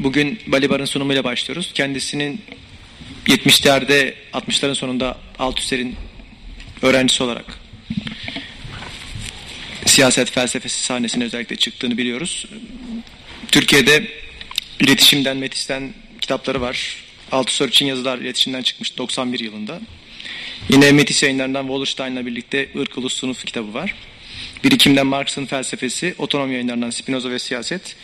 Bugün Balibar'ın sunumuyla başlıyoruz. Kendisinin 70'lerde 60'ların sonunda Altüser'in öğrencisi olarak siyaset felsefesi sahnesine özellikle çıktığını biliyoruz. Türkiye'de iletişimden, Metis'ten kitapları var. Altüser için yazılar iletişimden çıkmış 91 yılında. Yine Metis yayınlarından Wallerstein'la birlikte Irk Ulus Sınıf kitabı var. Birikimden Marx'ın felsefesi, otonom yayınlarından Spinoza ve siyaset,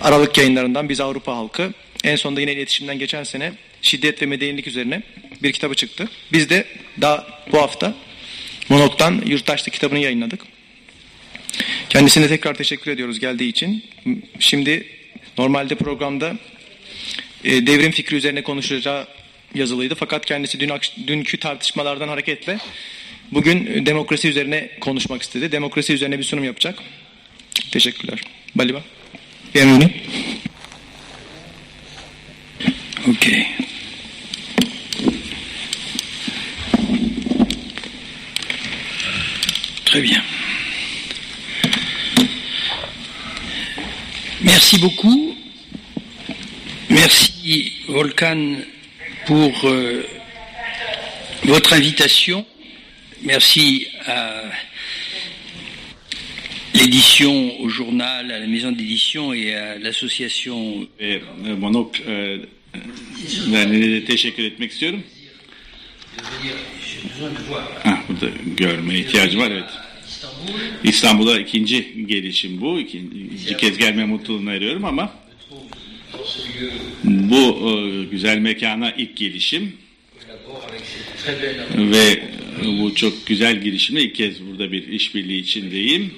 Aralık yayınlarından Biz Avrupa halkı, en sonunda yine iletişimden geçen sene şiddet ve medenilik üzerine bir kitabı çıktı. Biz de daha bu hafta Monok'tan Yurttaşlı kitabını yayınladık. Kendisine tekrar teşekkür ediyoruz geldiği için. Şimdi normalde programda e, devrim fikri üzerine konuşacağı yazılıydı. Fakat kendisi dün, dünkü tartışmalardan hareketle bugün demokrasi üzerine konuşmak istedi. Demokrasi üzerine bir sunum yapacak. Teşekkürler. Baliba. Bienvenue. Okay. Très bien. Merci beaucoup. Merci Volcan pour euh, votre invitation. Merci à l'édition, au journal, à la maison d'édition et à l'association. E, Monok e, de teşekkür etmek istiyorum. Ha, görme ihtiyacı var evet. İstanbul'a ikinci gelişim bu. İkinci kez gelme mutluluğunu eriyorum ama bu e, güzel mekana ilk gelişim ve bu çok güzel girişimle ilk kez burada bir işbirliği içindeyim.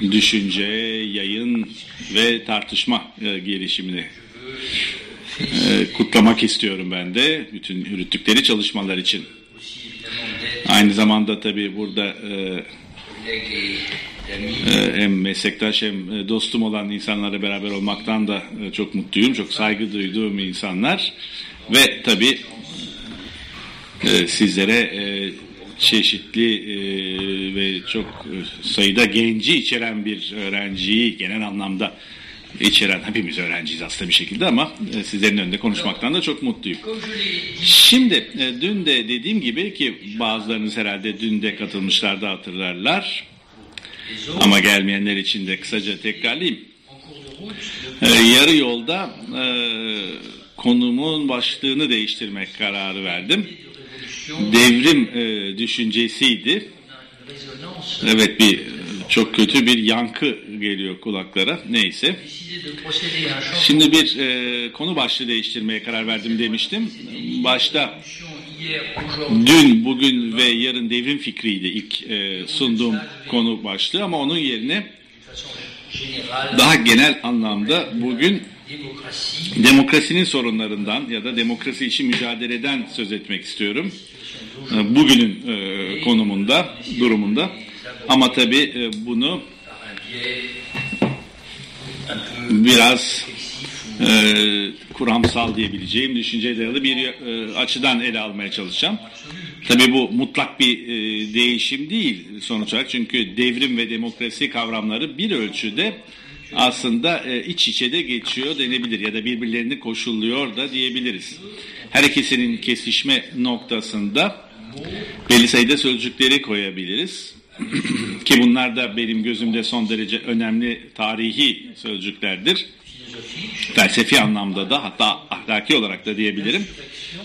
Düşünce, yayın ve tartışma e, gelişimini e, kutlamak istiyorum ben de bütün yürüttükleri çalışmalar için. Aynı zamanda tabii burada e, hem meslektaş hem dostum olan insanlarla beraber olmaktan da çok mutluyum. Çok saygı duyduğum insanlar ve tabii sizlere çeşitli e, ve çok sayıda genci içeren bir öğrenciyi genel anlamda içeren hepimiz öğrenciyiz aslında bir şekilde ama e, sizlerin önünde konuşmaktan da çok mutluyum. Şimdi e, dün de dediğim gibi ki bazılarınız herhalde dün de katılmışlar hatırlarlar. Ama gelmeyenler için de kısaca tekrarlayayım. E, yarı yolda e, konumun başlığını değiştirmek kararı verdim. Devrim e, düşüncesiydi. Evet bir çok kötü bir yankı geliyor kulaklara. Neyse. Şimdi bir e, konu başlığı değiştirmeye karar verdim demiştim. Başta dün, bugün ve yarın devrim fikriydi ilk e, sunduğum konu başlığı ama onun yerine daha genel anlamda bugün demokrasinin sorunlarından ya da demokrasi için mücadeleden söz etmek istiyorum. E, bugünün e, konumunda, durumunda. Ama tabii e, bunu biraz e, kuramsal diyebileceğim düşünceye dayalı bir e, açıdan ele almaya çalışacağım. Tabii bu mutlak bir e, değişim değil sonuç olarak çünkü devrim ve demokrasi kavramları bir ölçüde aslında e, iç içe de geçiyor denebilir ya da birbirlerini koşulluyor da diyebiliriz. Her ikisinin kesişme noktasında belli sayıda sözcükleri koyabiliriz. Ki bunlar da benim gözümde son derece önemli tarihi sözcüklerdir. Felsefi anlamda da hatta ahlaki olarak da diyebilirim.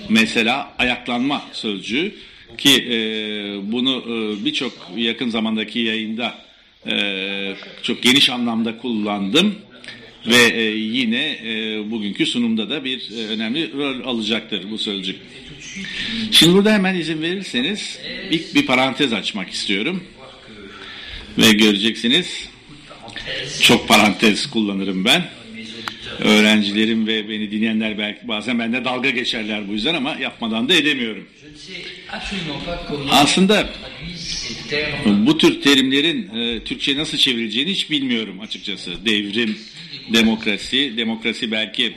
Mesela ayaklanma sözcüğü ki e, bunu e, birçok yakın zamandaki yayında e, çok geniş anlamda kullandım ve e, yine e, bugünkü sunumda da bir e, önemli rol alacaktır bu sözcük. Şimdi burada hemen izin verirseniz ilk bir parantez açmak istiyorum. Ve göreceksiniz çok parantez kullanırım ben. Öğrencilerim ve beni dinleyenler belki bazen bende dalga geçerler bu yüzden ama yapmadan da edemiyorum. Aslında bu tür terimlerin e, Türkçe nasıl çevrileceğini hiç bilmiyorum açıkçası. Devrim, demokrasi, demokrasi belki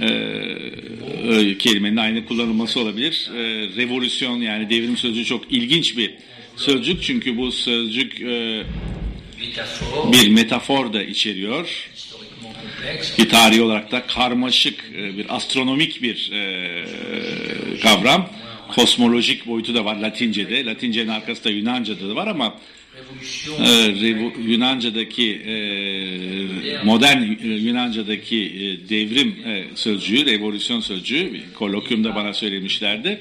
e, kelimenin aynı kullanılması olabilir. E, revolüsyon yani devrim sözcüğü çok ilginç bir sözcük çünkü bu sözcük e, bir metafor da içeriyor. Ki tarihi olarak da karmaşık e, bir astronomik bir e, kavram. Kosmolojik boyutu da var Latince'de. Latince'nin arkasında Yunanca'da da var ama e, Yunanca'daki modern Yunanca'daki devrim sözcüğü, revolüsyon sözcüğü kolokyumda bana söylemişlerdi.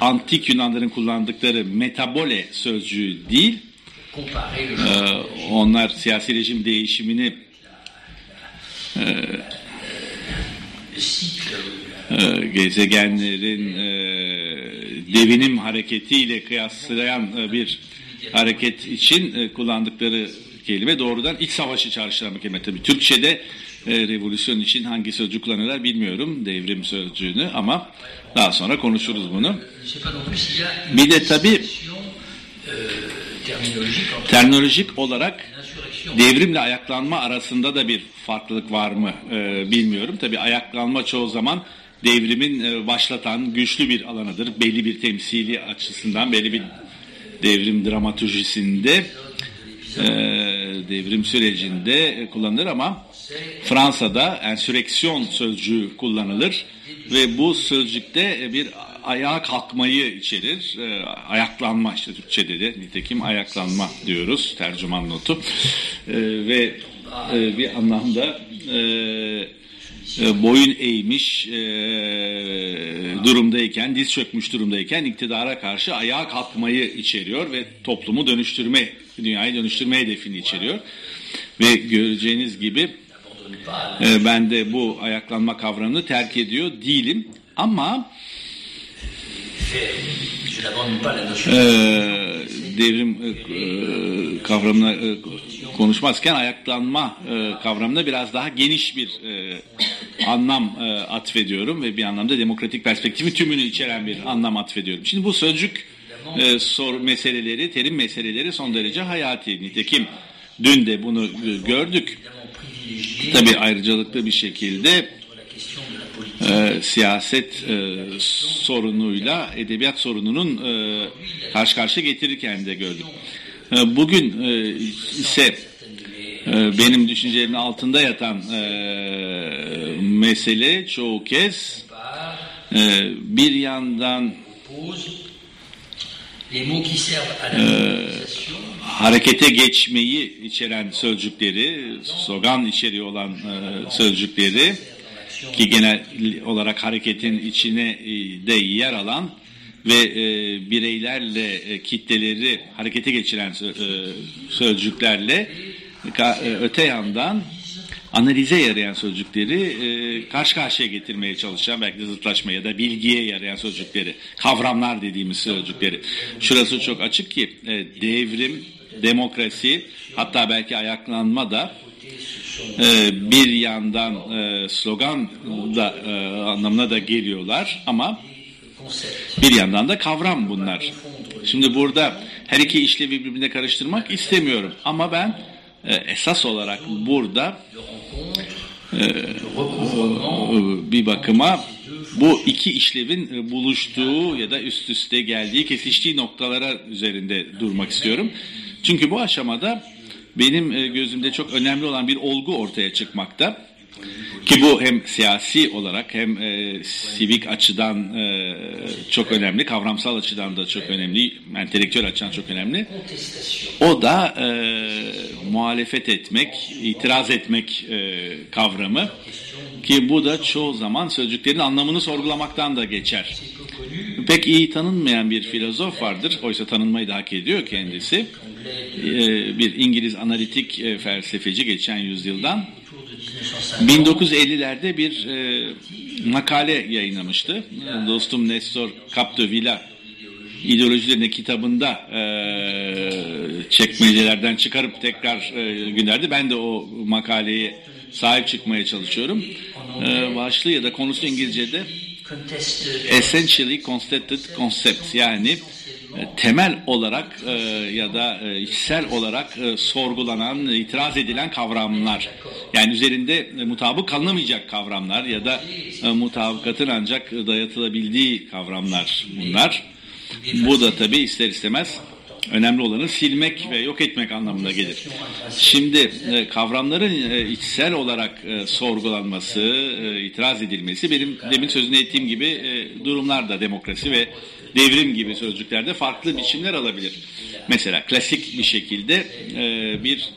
Antik Yunanların kullandıkları metabole sözcüğü değil. Onlar siyasi rejim değişimini e, e, gezegenlerin e, devinim hareketiyle kıyaslayan e, bir hareket için e, kullandıkları kelime doğrudan iç savaşı çağrıştıran bir kelime. Tabii Türkçe'de e, revolüsyon için hangi sözcük kullanırlar bilmiyorum devrim sözcüğünü ama daha sonra konuşuruz bunu. Bir de tabii terminolojik olarak devrimle ayaklanma arasında da bir farklılık var mı e, bilmiyorum. Tabii ayaklanma çoğu zaman devrimin e, başlatan güçlü bir alanıdır. Belli bir temsili açısından, belli bir devrim dramatürjisinde e, devrim sürecinde kullanılır ama Fransa'da ensüreksiyon sözcüğü kullanılır ve bu sözcükte bir ayağa kalkmayı içerir. E, ayaklanma işte Türkçe'de de nitekim ayaklanma diyoruz tercüman notu. E, ve e, bir anlamda e, e, boyun eğmiş e, durumdayken, diz çökmüş durumdayken iktidara karşı ayağa kalkmayı içeriyor ve toplumu dönüştürme, dünyayı dönüştürme hedefini içeriyor. Ve göreceğiniz gibi e, ben de bu ayaklanma kavramını terk ediyor değilim. Ama e, devrim e, kavramına e, konuşmazken ayaklanma e, kavramına biraz daha geniş bir e, anlam e, atfediyorum ve bir anlamda demokratik perspektifi tümünü içeren bir anlam atfediyorum. Şimdi bu sözcük e, sor meseleleri, terim meseleleri son derece hayati. Nitekim dün de bunu gördük. Tabii ayrıcalıklı bir şekilde e, siyaset e, sorunuyla edebiyat sorununun e, karşı karşıya getirirken de gördük. E, bugün e, ise e, benim düşüncelerimin altında yatan e, mesele çoğu kez e, bir yandan e, harekete geçmeyi içeren sözcükleri, slogan içeriği olan e, sözcükleri ki genel olarak hareketin içine e, de yer alan ve e, bireylerle e, kitleleri harekete geçiren e, sözcüklerle e, öte yandan analize yarayan sözcükleri e, karşı karşıya getirmeye çalışan belki de zıtlaşma ya da bilgiye yarayan sözcükleri, kavramlar dediğimiz sözcükleri. Şurası çok açık ki e, devrim, demokrasi hatta belki ayaklanma da e, bir yandan e, slogan da e, anlamına da geliyorlar ama bir yandan da kavram bunlar. Şimdi burada her iki işlevi birbirine karıştırmak istemiyorum ama ben e, esas olarak burada bir bakıma bu iki işlevin buluştuğu ya da üst üste geldiği, kesiştiği noktalara üzerinde durmak istiyorum. Çünkü bu aşamada benim e, gözümde çok önemli olan bir olgu ortaya çıkmakta. Ki bu hem siyasi olarak hem e, sivik açıdan e, çok önemli, kavramsal açıdan da çok önemli, entelektüel açıdan çok önemli. O da e, muhalefet etmek, itiraz etmek e, kavramı. Ki bu da çoğu zaman sözcüklerin anlamını sorgulamaktan da geçer. Pek iyi tanınmayan bir filozof vardır, oysa tanınmayı da hak ediyor kendisi. E, bir İngiliz analitik e, felsefeci geçen yüzyıldan 1950'lerde bir e, makale yayınlamıştı. Dostum Nestor Capdevila ideolojilerine kitabında e, çekmecelerden çıkarıp tekrar e, günlerde ben de o makaleye sahip çıkmaya çalışıyorum. E, başlığı ya da konusu İngilizce'de Essentially Constated Concepts yani temel olarak e, ya da e, içsel olarak e, sorgulanan, itiraz edilen kavramlar. Yani üzerinde e, mutabık kalınamayacak kavramlar ya da e, mutabakatın ancak dayatılabildiği kavramlar bunlar. Bu da tabii ister istemez önemli olanı silmek ve yok etmek anlamına gelir. Şimdi e, kavramların e, içsel olarak e, sorgulanması, e, itiraz edilmesi benim demin sözünü ettiğim gibi e, durumlarda demokrasi ve devrim gibi sözcüklerde farklı biçimler alabilir. Mesela klasik bir şekilde e, bir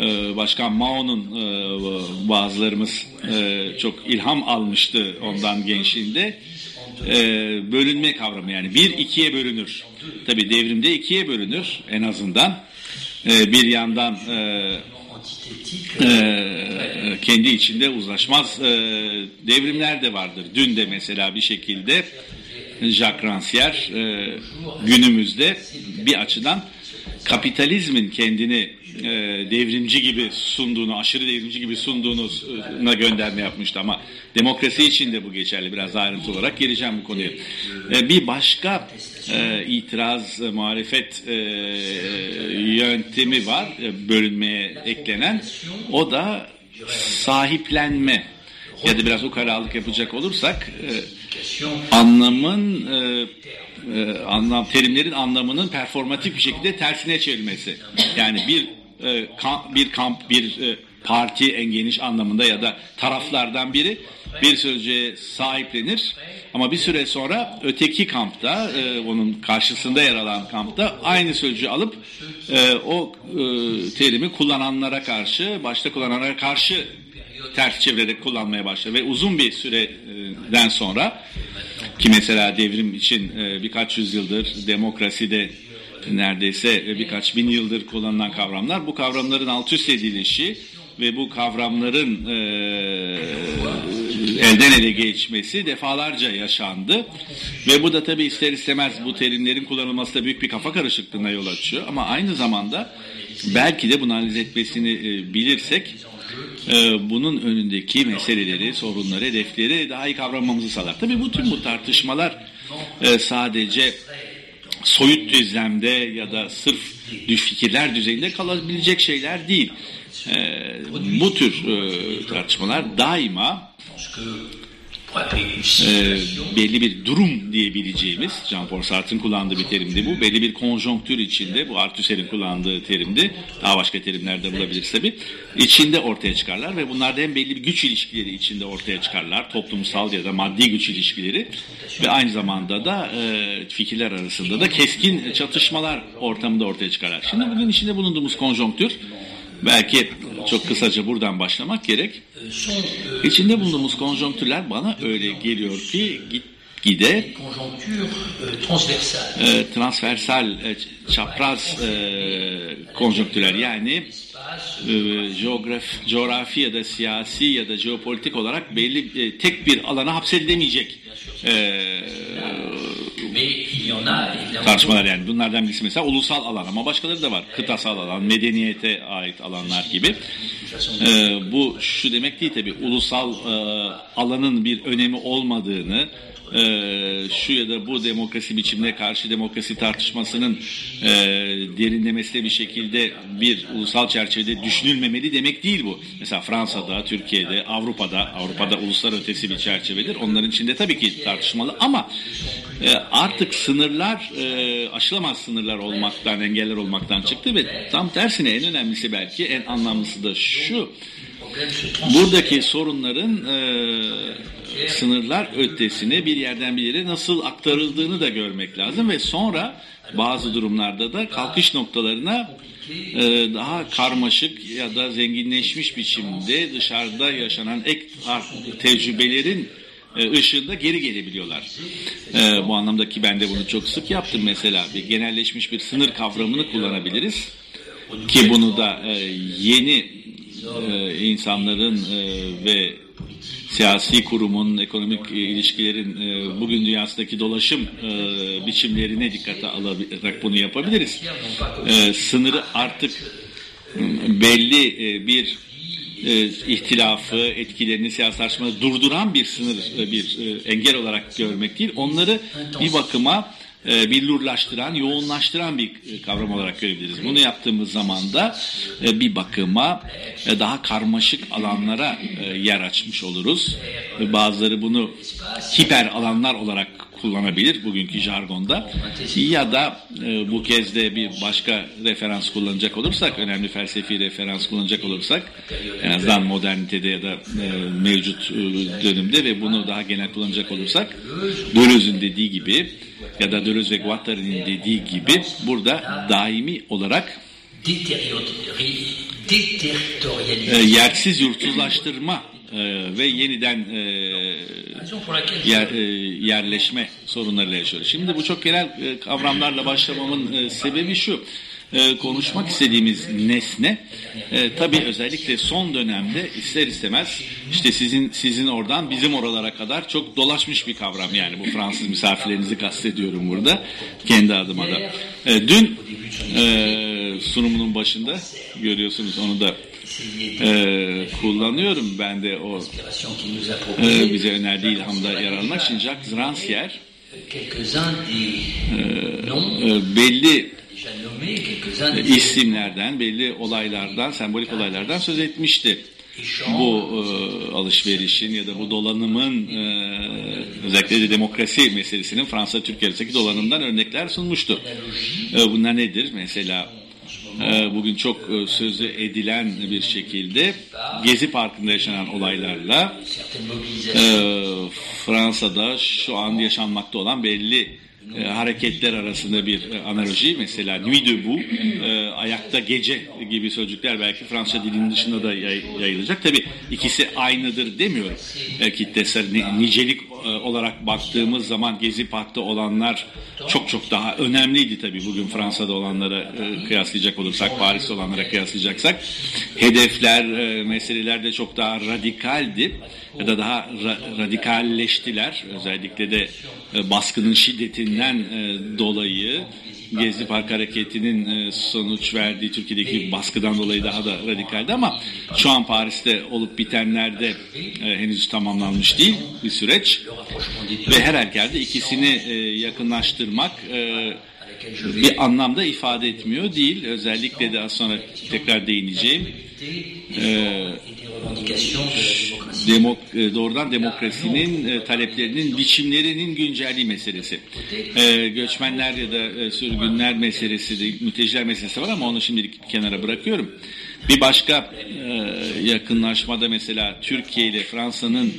e, Başkan Mao'nun e, bazılarımız e, çok ilham almıştı ondan gençliğinde e, bölünme kavramı yani bir ikiye bölünür. Tabi devrimde ikiye bölünür en azından. E, bir yandan e, e, kendi içinde uzlaşmaz e, devrimler de vardır. Dün de mesela bir şekilde Jacques Rancière e, günümüzde bir açıdan kapitalizmin kendini e, devrimci gibi sunduğunu, aşırı devrimci gibi sunduğuna gönderme yapmıştı ama demokrasi için de bu geçerli. Biraz ayrıntı olarak geleceğim bu konuya. E, bir başka e, itiraz, e, muhalefet e, yöntemi var e, bölünmeye eklenen. O da sahiplenme ya da biraz ukalalık yapacak olursak e, anlamın e, e, anlam terimlerin anlamının performatif bir şekilde tersine çevirmesi. Yani bir e, kamp, bir kamp, bir e, parti en geniş anlamında ya da taraflardan biri bir sözcüğe sahiplenir. Ama bir süre sonra öteki kampta, e, onun karşısında yer alan kampta aynı sözcüğü alıp e, o e, terimi kullananlara karşı, başta kullananlara karşı ters çevirerek kullanmaya başlar ve uzun bir süreden sonra ki mesela devrim için e, birkaç yüzyıldır demokraside neredeyse birkaç bin yıldır kullanılan kavramlar bu kavramların alt üst edilişi ve bu kavramların e, elden ele geçmesi defalarca yaşandı. Ve bu da tabi ister istemez bu terimlerin kullanılması da büyük bir kafa karışıklığına yol açıyor. Ama aynı zamanda belki de bunu analiz etmesini e, bilirsek e, bunun önündeki meseleleri, sorunları, hedefleri daha iyi kavramamızı sağlar. Tabii bu tüm bu tartışmalar e, sadece soyut düzlemde ya da sırf düş fikirler düzeyinde kalabilecek şeyler değil. E, bu tür e, tartışmalar daima e, belli bir durum diyebileceğimiz, Jean-Paul Sartre'ın kullandığı bir terimdi bu. Belli bir konjonktür içinde, bu Arthusser'in kullandığı terimdi. Daha başka terimler de bulabiliriz tabii. İçinde ortaya çıkarlar ve bunlarda hem belli bir güç ilişkileri içinde ortaya çıkarlar. Toplumsal ya da maddi güç ilişkileri ve aynı zamanda da e, fikirler arasında da keskin çatışmalar ortamında ortaya çıkarlar. Şimdi bugün içinde bulunduğumuz konjonktür belki çok kısaca buradan başlamak gerek. İçinde bulunduğumuz konjonktürler bana öyle geliyor ki git gide e, transversal e, çapraz e, konjonktürler yani e, coğrafi ya da siyasi ya da jeopolitik olarak belli e, tek bir alana hapsedilemeyecek tartışmalar yani. Bunlardan birisi mesela ulusal alan ama başkaları da var. Kıtasal alan, medeniyete ait alanlar gibi. Ee, bu şu demek değil tabii. Ulusal e, alanın bir önemi olmadığını, e, şu ya da bu demokrasi biçimine karşı demokrasi tartışmasının e, derinlemesine bir şekilde bir ulusal çerçevede düşünülmemeli demek değil bu. Mesela Fransa'da, Türkiye'de, Avrupa'da, Avrupa'da uluslar ötesi bir çerçevedir. Onların içinde tabii ki tartışmalı ama e, artık sınırlar e, aşılamaz sınırlar olmaktan, engeller olmaktan çıktı ve tam tersine en önemlisi belki en anlamlısı da şu. Buradaki sorunların e, sınırlar ötesine bir yerden bir yere nasıl aktarıldığını da görmek lazım ve sonra bazı durumlarda da kalkış noktalarına e, daha karmaşık ya da zenginleşmiş biçimde dışarıda yaşanan ek tecrübelerin e, ışığında geri gelebiliyorlar. E, bu anlamdaki ben de bunu çok sık yaptım mesela. Bir genelleşmiş bir sınır kavramını kullanabiliriz. Ki bunu da e, yeni e, insanların e, ve siyasi kurumun, ekonomik ilişkilerin e, bugün dünyasındaki dolaşım e, biçimlerine dikkate alarak bunu yapabiliriz. E, sınırı artık belli e, bir e, ihtilafı, etkilerini siyasi tartışmada durduran bir sınır, e, bir e, engel olarak görmek değil. Onları bir bakıma e, billurlaştıran, yoğunlaştıran bir e, kavram olarak görebiliriz. Bunu yaptığımız zaman da e, bir bakıma e, daha karmaşık alanlara yer açmış oluruz. Bazıları bunu hiper alanlar olarak kullanabilir bugünkü jargonda ya da bu kez de bir başka referans kullanacak olursak önemli felsefi referans kullanacak olursak en azından modernitede ya da mevcut dönemde ve bunu daha genel kullanacak olursak Deleuze'ün dediği gibi ya da Deleuze ve Guattari'nin dediği gibi burada daimi olarak e, yersiz yurtsuzlaştırma e, ve yeniden e, e, yerleşme sorunlarıyla yaşıyoruz. Şimdi bu çok genel kavramlarla başlamamın sebebi şu. E, konuşmak istediğimiz nesne e, tabii özellikle son dönemde ister istemez işte sizin sizin oradan bizim oralara kadar çok dolaşmış bir kavram. Yani bu Fransız misafirlerinizi kastediyorum burada kendi adıma da. E, dün e, sunumunun başında görüyorsunuz onu da e, kullanıyorum ben de o e, bize önerdiği ilhamda yer almak. İçin Jacques Rancière e, belli isimlerden, belli olaylardan, sembolik olaylardan söz etmişti. Bu e, alışverişin ya da bu dolanımın e, özellikle de demokrasi meselesinin Fransa-Türkiye arasındaki dolanımdan örnekler sunmuştu. E, bunlar nedir? Mesela e, bugün çok e, sözü edilen bir şekilde Gezi Parkı'nda yaşanan olaylarla e, Fransa'da şu an yaşanmakta olan belli e, hareketler arasında bir e, analoji. Mesela Nuit debout, e, ayakta gece gibi sözcükler belki Fransızca dilinin dışında da yay, yayılacak. Tabi ikisi aynıdır demiyorum. E, kitlesel ni, nicelik e, olarak baktığımız zaman Gezi Park'ta olanlar çok çok daha önemliydi tabi bugün Fransa'da olanlara e, kıyaslayacak olursak, Paris'te olanlara kıyaslayacaksak. Hedefler, e, meseleler de çok daha radikaldi ya da daha ra radikalleştiler. Özellikle de baskının şiddetinden e, dolayı Gezi Park Hareketi'nin e, sonuç verdiği Türkiye'deki baskıdan dolayı daha da radikaldi ama şu an Paris'te olup bitenlerde e, henüz tamamlanmış değil bir süreç ve her halükarda ikisini e, yakınlaştırmak e, bir anlamda ifade etmiyor değil. Özellikle de az sonra tekrar değineceğim. E, demok, doğrudan demokrasinin e, taleplerinin biçimlerinin güncelliği meselesi. E, göçmenler ya da e, sürgünler meselesi de mülteciler meselesi var ama onu şimdilik kenara bırakıyorum. Bir başka e, yakınlaşmada mesela Türkiye ile Fransa'nın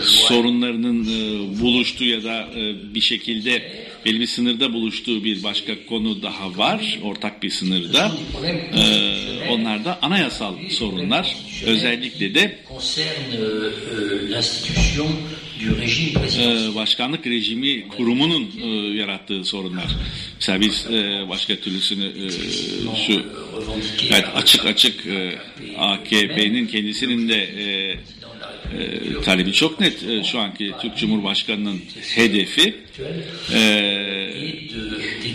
sorunlarının e, buluştuğu ya da e, bir şekilde belli bir sınırda buluştuğu bir başka konu daha var. Ortak bir sınırda. E, onlar da anayasal sorunlar. Özellikle de e, başkanlık rejimi kurumunun e, yarattığı sorunlar. Mesela biz e, başka türlüsünü e, şu evet, açık açık e, AKP'nin kendisinin de e, e, talebi çok net. E, şu anki Türk Cumhurbaşkanı'nın hedefi e,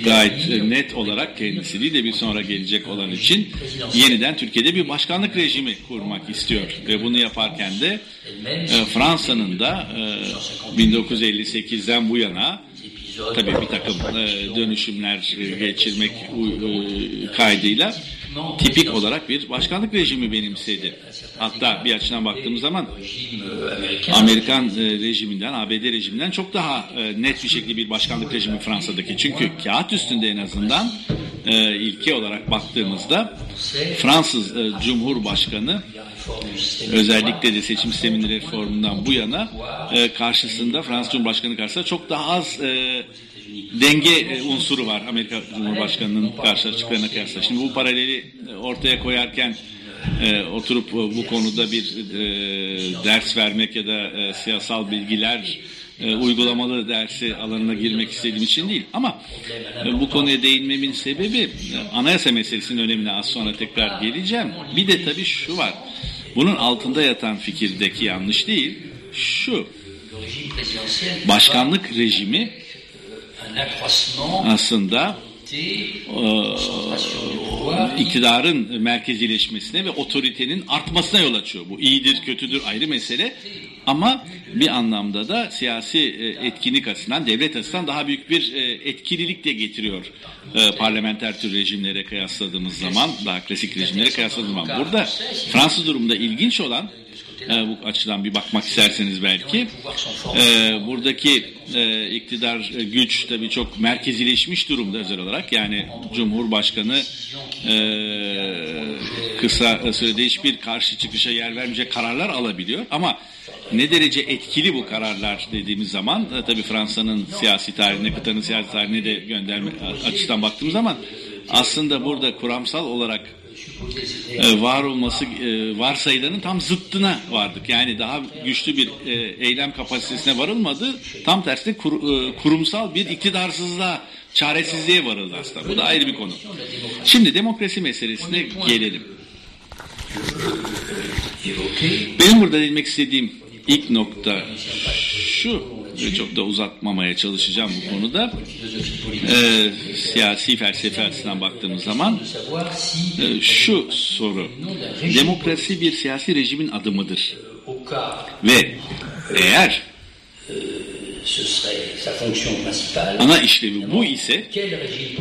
gayet net olarak kendisi değil de bir sonra gelecek olan için yeniden Türkiye'de bir başkanlık rejimi kurmak istiyor. Ve bunu yaparken de e, Fransa'nın da e, 1958'den bu yana tabii bir takım e, dönüşümler e, geçirmek e, kaydıyla tipik olarak bir başkanlık rejimi benimsedi. Hatta bir açıdan baktığımız zaman Amerikan e, rejiminden, ABD rejiminden çok daha e, net bir şekilde bir başkanlık rejimi Fransa'daki. Çünkü kağıt üstünde en azından e, ilke olarak baktığımızda Fransız e, Cumhurbaşkanı özellikle de seçim sisteminin reformundan bu yana karşısında Fransız Cumhurbaşkanı karşısında çok daha az denge e, unsuru var Amerika Cumhurbaşkanı'nın karşı açıklarına kıyasla. Şimdi bu paraleli e, ortaya koyarken e, oturup e, bu konuda bir e, ders vermek ya da e, siyasal bilgiler e, uygulamalı dersi alanına girmek istediğim için değil. Ama e, bu konuya değinmemin sebebi e, anayasa meselesinin önemine az sonra tekrar geleceğim. Bir de tabii şu var. Bunun altında yatan fikirdeki yanlış değil. Şu. Başkanlık rejimi aslında iktidarın merkezileşmesine ve otoritenin artmasına yol açıyor. Bu iyidir, kötüdür ayrı mesele. Ama bir anlamda da siyasi etkinlik açısından, devlet açısından daha büyük bir etkililik de getiriyor parlamenter tür rejimlere kıyasladığımız zaman, daha klasik rejimlere kıyasladığımız zaman. Burada Fransız durumda ilginç olan E, bu açıdan bir bakmak isterseniz belki. E, buradaki e, iktidar güç tabii çok merkezileşmiş durumda özel olarak. Yani Cumhurbaşkanı e, kısa sürede hiçbir karşı çıkışa yer vermeyecek kararlar alabiliyor. Ama ne derece etkili bu kararlar dediğimiz zaman e, tabii Fransa'nın siyasi tarihine, kıtanın siyasi tarihine de gönderme açısından baktığımız zaman aslında burada kuramsal olarak e, var olması e, varsayılanın tam zıttına vardık. Yani daha güçlü bir e, eylem kapasitesine varılmadı. Tam tersine kur, e, kurumsal bir iktidarsızlığa, çaresizliğe varıldı aslında. Bu da ayrı bir konu. Şimdi demokrasi meselesine gelelim. Benim burada demek istediğim ilk nokta şu ve çok da uzatmamaya çalışacağım bu konuda. Ee, siyasi felsefe açısından baktığımız zaman e, şu soru. Demokrasi bir siyasi rejimin adımıdır. Ve eğer ana işlevi bu ise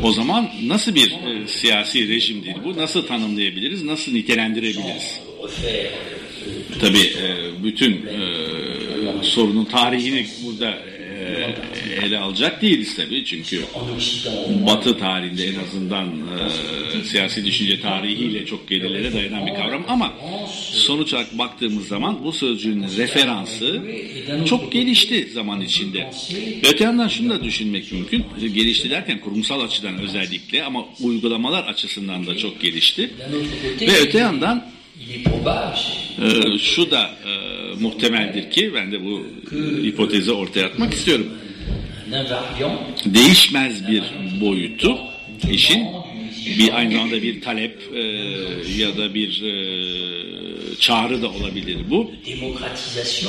o zaman nasıl bir e, siyasi rejimdir bu? Nasıl tanımlayabiliriz? Nasıl nitelendirebiliriz? Tabii e, bütün e, sorunun tarihini burada e, ele alacak değiliz tabii çünkü Batı tarihinde en azından e, siyasi düşünce tarihiyle çok gerilere dayanan bir kavram ama sonuç olarak baktığımız zaman bu sözcüğün referansı çok gelişti zaman içinde. Öte yandan şunu da düşünmek mümkün. Gelişti derken kurumsal açıdan özellikle ama uygulamalar açısından da çok gelişti. Ve öte yandan ee, şu da e, muhtemeldir ki ben de bu hipotezi ortaya atmak istiyorum. Değişmez bir boyutu işin bir aynı zamanda bir talep e, ya da bir e, çağrı da olabilir bu.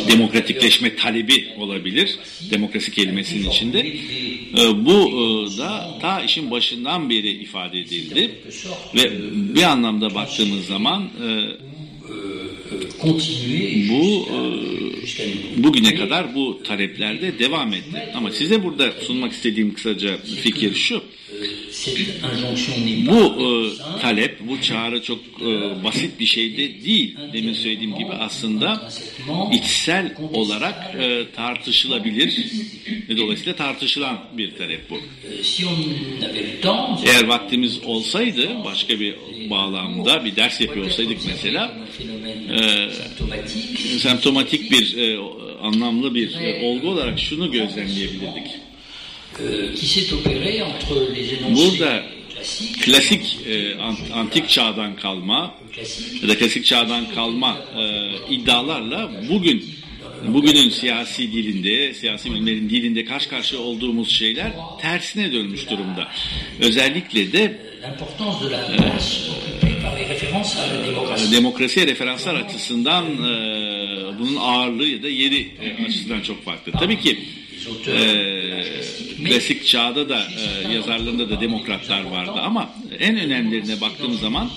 Demokratikleşme talebi olabilir. Demokrasi kelimesinin içinde. E, bu e, da ta işin başından beri ifade edildi. Ve bir anlamda baktığımız zaman e, bu e, bugüne kadar bu taleplerde devam etti. Ama size burada sunmak istediğim kısaca fikir şu. Bu e, talep, bu çağrı çok e, basit bir şey de değil. Demin söylediğim gibi aslında içsel olarak e, tartışılabilir ve dolayısıyla tartışılan bir talep bu. Eğer vaktimiz olsaydı başka bir bağlamda bir ders yapıyor olsaydık mesela e, semptomatik bir e, anlamlı bir e, olgu olarak şunu gözlemleyebilirdik. Burada klasik e, antik çağdan kalma ya da klasik çağdan kalma e, iddialarla bugün bugünün siyasi dilinde, siyasi bilimlerin dilinde karşı karşıya olduğumuz şeyler tersine dönmüş durumda. Özellikle de e, demokrasiye referanslar açısından e, bunun ağırlığı ya da yeri e, açısından çok farklı. Tabii ki e, klasik çağda da e, yazarlarında da demokratlar vardı ama en önemlilerine baktığım zaman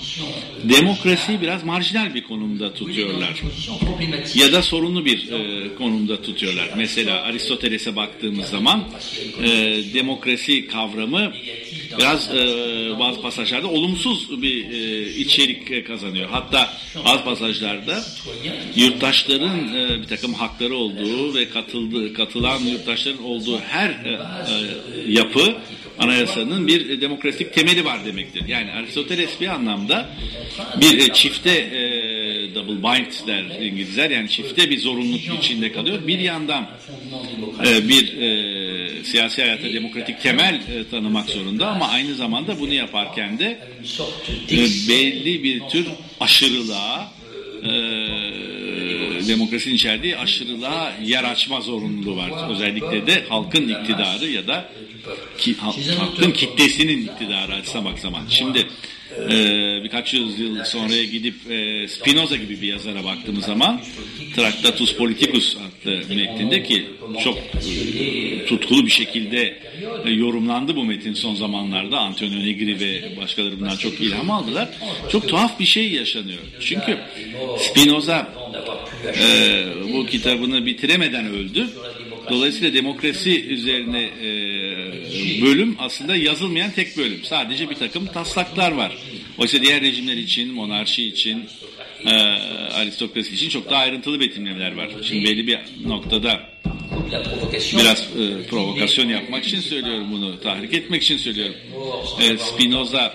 demokrasiyi biraz marjinal bir konumda tutuyorlar. Ya da sorunlu bir e, konumda tutuyorlar. Mesela Aristoteles'e baktığımız zaman e, demokrasi kavramı biraz e, bazı pasajlarda olumsuz bir e, içerik kazanıyor. Hatta bazı pasajlarda yurttaşların e, bir takım hakları olduğu ve katıldığı, katılan yurttaşların olduğu her e, e, yapı anayasanın bir demokratik temeli var demektir. Yani Aristoteles bir anlamda bir e, çifte e, double bind der İngilizler yani çifte bir zorunluluk içinde kalıyor. Bir yandan e, bir e, siyasi hayata demokratik temel e, tanımak zorunda ama aynı zamanda bunu yaparken de e, belli bir tür aşırılığa e, demokrasinin içerdiği aşırılığa yer açma zorunluluğu var. Özellikle de halkın iktidarı ya da ki, halkın kitlesinin iktidarı açısamak zaman. Şimdi e, birkaç yüzyıl sonraya gidip e, Spinoza gibi bir yazara baktığımız zaman Tractatus Politicus adlı metninde ki çok e, tutkulu bir şekilde e, yorumlandı bu metin son zamanlarda. Antonio Negri ve başkaları bundan çok ilham aldılar. Çok tuhaf bir şey yaşanıyor. Çünkü Spinoza e, bu kitabını bitiremeden öldü. Dolayısıyla demokrasi üzerine e, bölüm aslında yazılmayan tek bölüm. Sadece bir takım taslaklar var. Oysa diğer rejimler için, monarşi için, e, aristokrasi için çok daha ayrıntılı betimlemeler var. Şimdi belli bir noktada biraz e, provokasyon yapmak için söylüyorum bunu, tahrik etmek için söylüyorum. E, Spinoza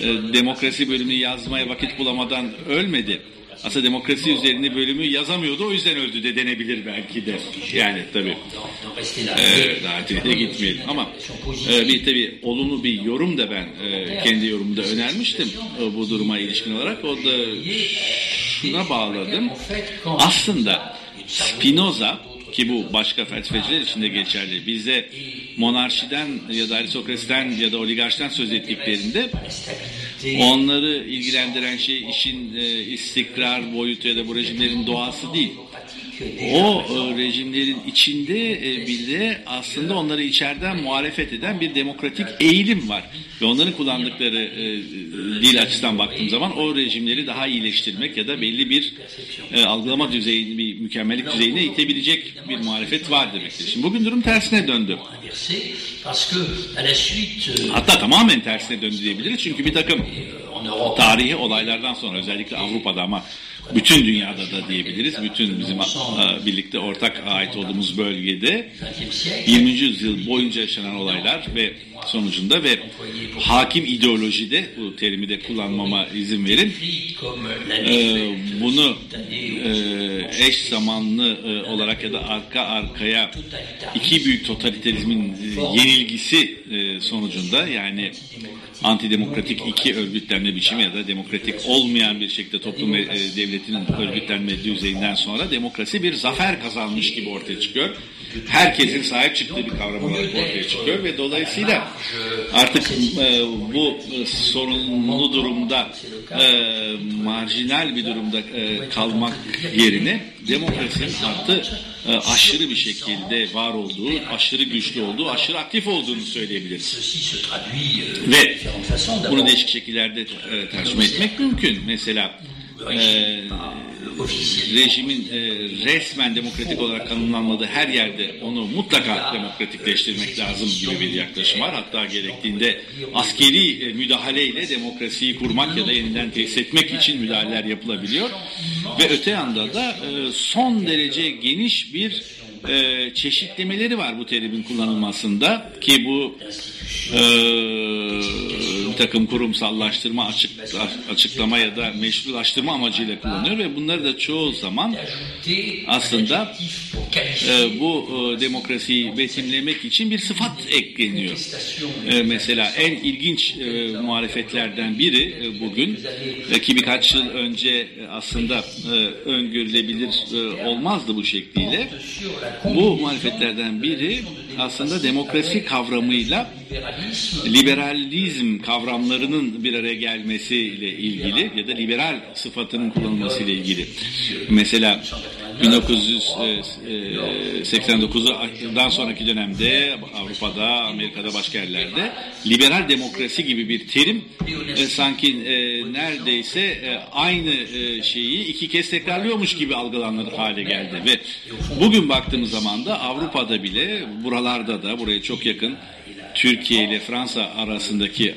e, demokrasi bölümünü yazmaya vakit bulamadan ölmedi. Aslında demokrasi üzerine bölümü yazamıyordu o yüzden öldü de denebilir belki de. Yani tabii e, daha de gitmeyelim ama e, bir tabii olumlu bir yorum da ben e, kendi yorumumda önermiştim e, bu duruma ilişkin olarak. O da şuna bağladım. Aslında Spinoza ki bu başka felsefeciler için de geçerli. Bizde monarşiden ya da aristokrasiden ya da oligarşiden söz ettiklerinde onları ilgilendiren şey işin e, istikrar boyutu ya da bu rejimlerin doğası değil. O e, rejimlerin içinde e, bile aslında onları içeriden muhalefet eden bir demokratik eğilim var. Ve onların kullandıkları e, dil açısından baktığım zaman o rejimleri daha iyileştirmek ya da belli bir algılama düzeyini, bir mükemmellik düzeyine itebilecek bir muhalefet var demektir. Şimdi bugün durum tersine döndü. Hatta tamamen tersine döndü diyebiliriz. Çünkü bir takım tarihi olaylardan sonra özellikle Avrupa'da ama bütün dünyada da diyebiliriz. Bütün bizim birlikte ortak ait olduğumuz bölgede 20. yüzyıl boyunca yaşanan olaylar ve sonucunda ve hakim ideolojide bu terimi de kullanmama izin verin. Ee, bunu e, eş zamanlı e, olarak ya da arka arkaya iki büyük totaliterizmin e, yenilgisi sonucunda yani antidemokratik iki örgütlenme biçimi ya da demokratik olmayan bir şekilde toplum ve e, devletinin örgütlenme düzeyinden sonra demokrasi bir zafer kazanmış gibi ortaya çıkıyor. Herkesin sahip çıktığı bir kavram olarak ortaya çıkıyor ve dolayısıyla artık e, bu e, sorunlu durumda e, marjinal bir durumda e, kalmak yerine demokrasinin artık e, aşırı bir şekilde var olduğu, aşırı güçlü olduğu, aşırı aktif olduğunu söyleyebiliriz. Ve bunu değişik şekillerde e, tercüme etmek mümkün. Mesela e, rejimin e, resmen demokratik olarak tanımlanmadığı her yerde onu mutlaka demokratikleştirmek lazım gibi bir yaklaşım var. Hatta gerektiğinde askeri e, müdahaleyle demokrasiyi kurmak ya da yeniden tesis etmek için müdahaleler yapılabiliyor. Ve öte yanda da e, son derece geniş bir e, çeşitlemeleri var bu terimin kullanılmasında ki bu e, takım kurumsallaştırma, açık, açıklama ya da meşrulaştırma amacıyla kullanıyor ve bunları da çoğu zaman aslında e, bu e, demokrasiyi betimlemek için bir sıfat ekleniyor. E, mesela en ilginç e, muhalefetlerden biri e, bugün e, ki birkaç yıl önce e, aslında e, öngörülebilir e, olmazdı bu şekliyle. Bu muhalefetlerden biri aslında demokrasi kavramıyla liberalizm kavramlarının bir araya gelmesiyle ilgili ya da liberal sıfatının kullanılmasıyla ilgili. Mesela 1989'dan sonraki dönemde Avrupa'da, Amerika'da başka yerlerde liberal demokrasi gibi bir terim e, sanki e, neredeyse e, aynı e, şeyi iki kez tekrarlıyormuş gibi algılanır hale geldi ve bugün baktığımız zaman da Avrupa'da bile buralarda da buraya çok yakın Türkiye ile Fransa arasındaki e,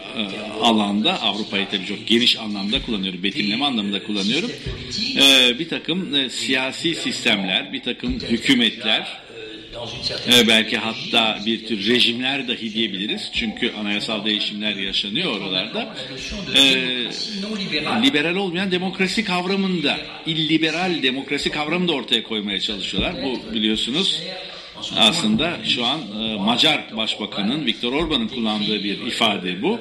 alanda Avrupa'yı tabii çok geniş anlamda kullanıyorum, betimleme anlamında kullanıyorum. E, bir takım e, siyasi sistemler, bir takım hükümetler, e, belki hatta bir tür rejimler dahi diyebiliriz. Çünkü anayasal değişimler yaşanıyor oralarda. E, liberal olmayan demokrasi kavramında, illiberal demokrasi kavramını da ortaya koymaya çalışıyorlar. Bu biliyorsunuz aslında şu an e, Macar Başbakanın Viktor Orban'ın kullandığı bir ifade bu.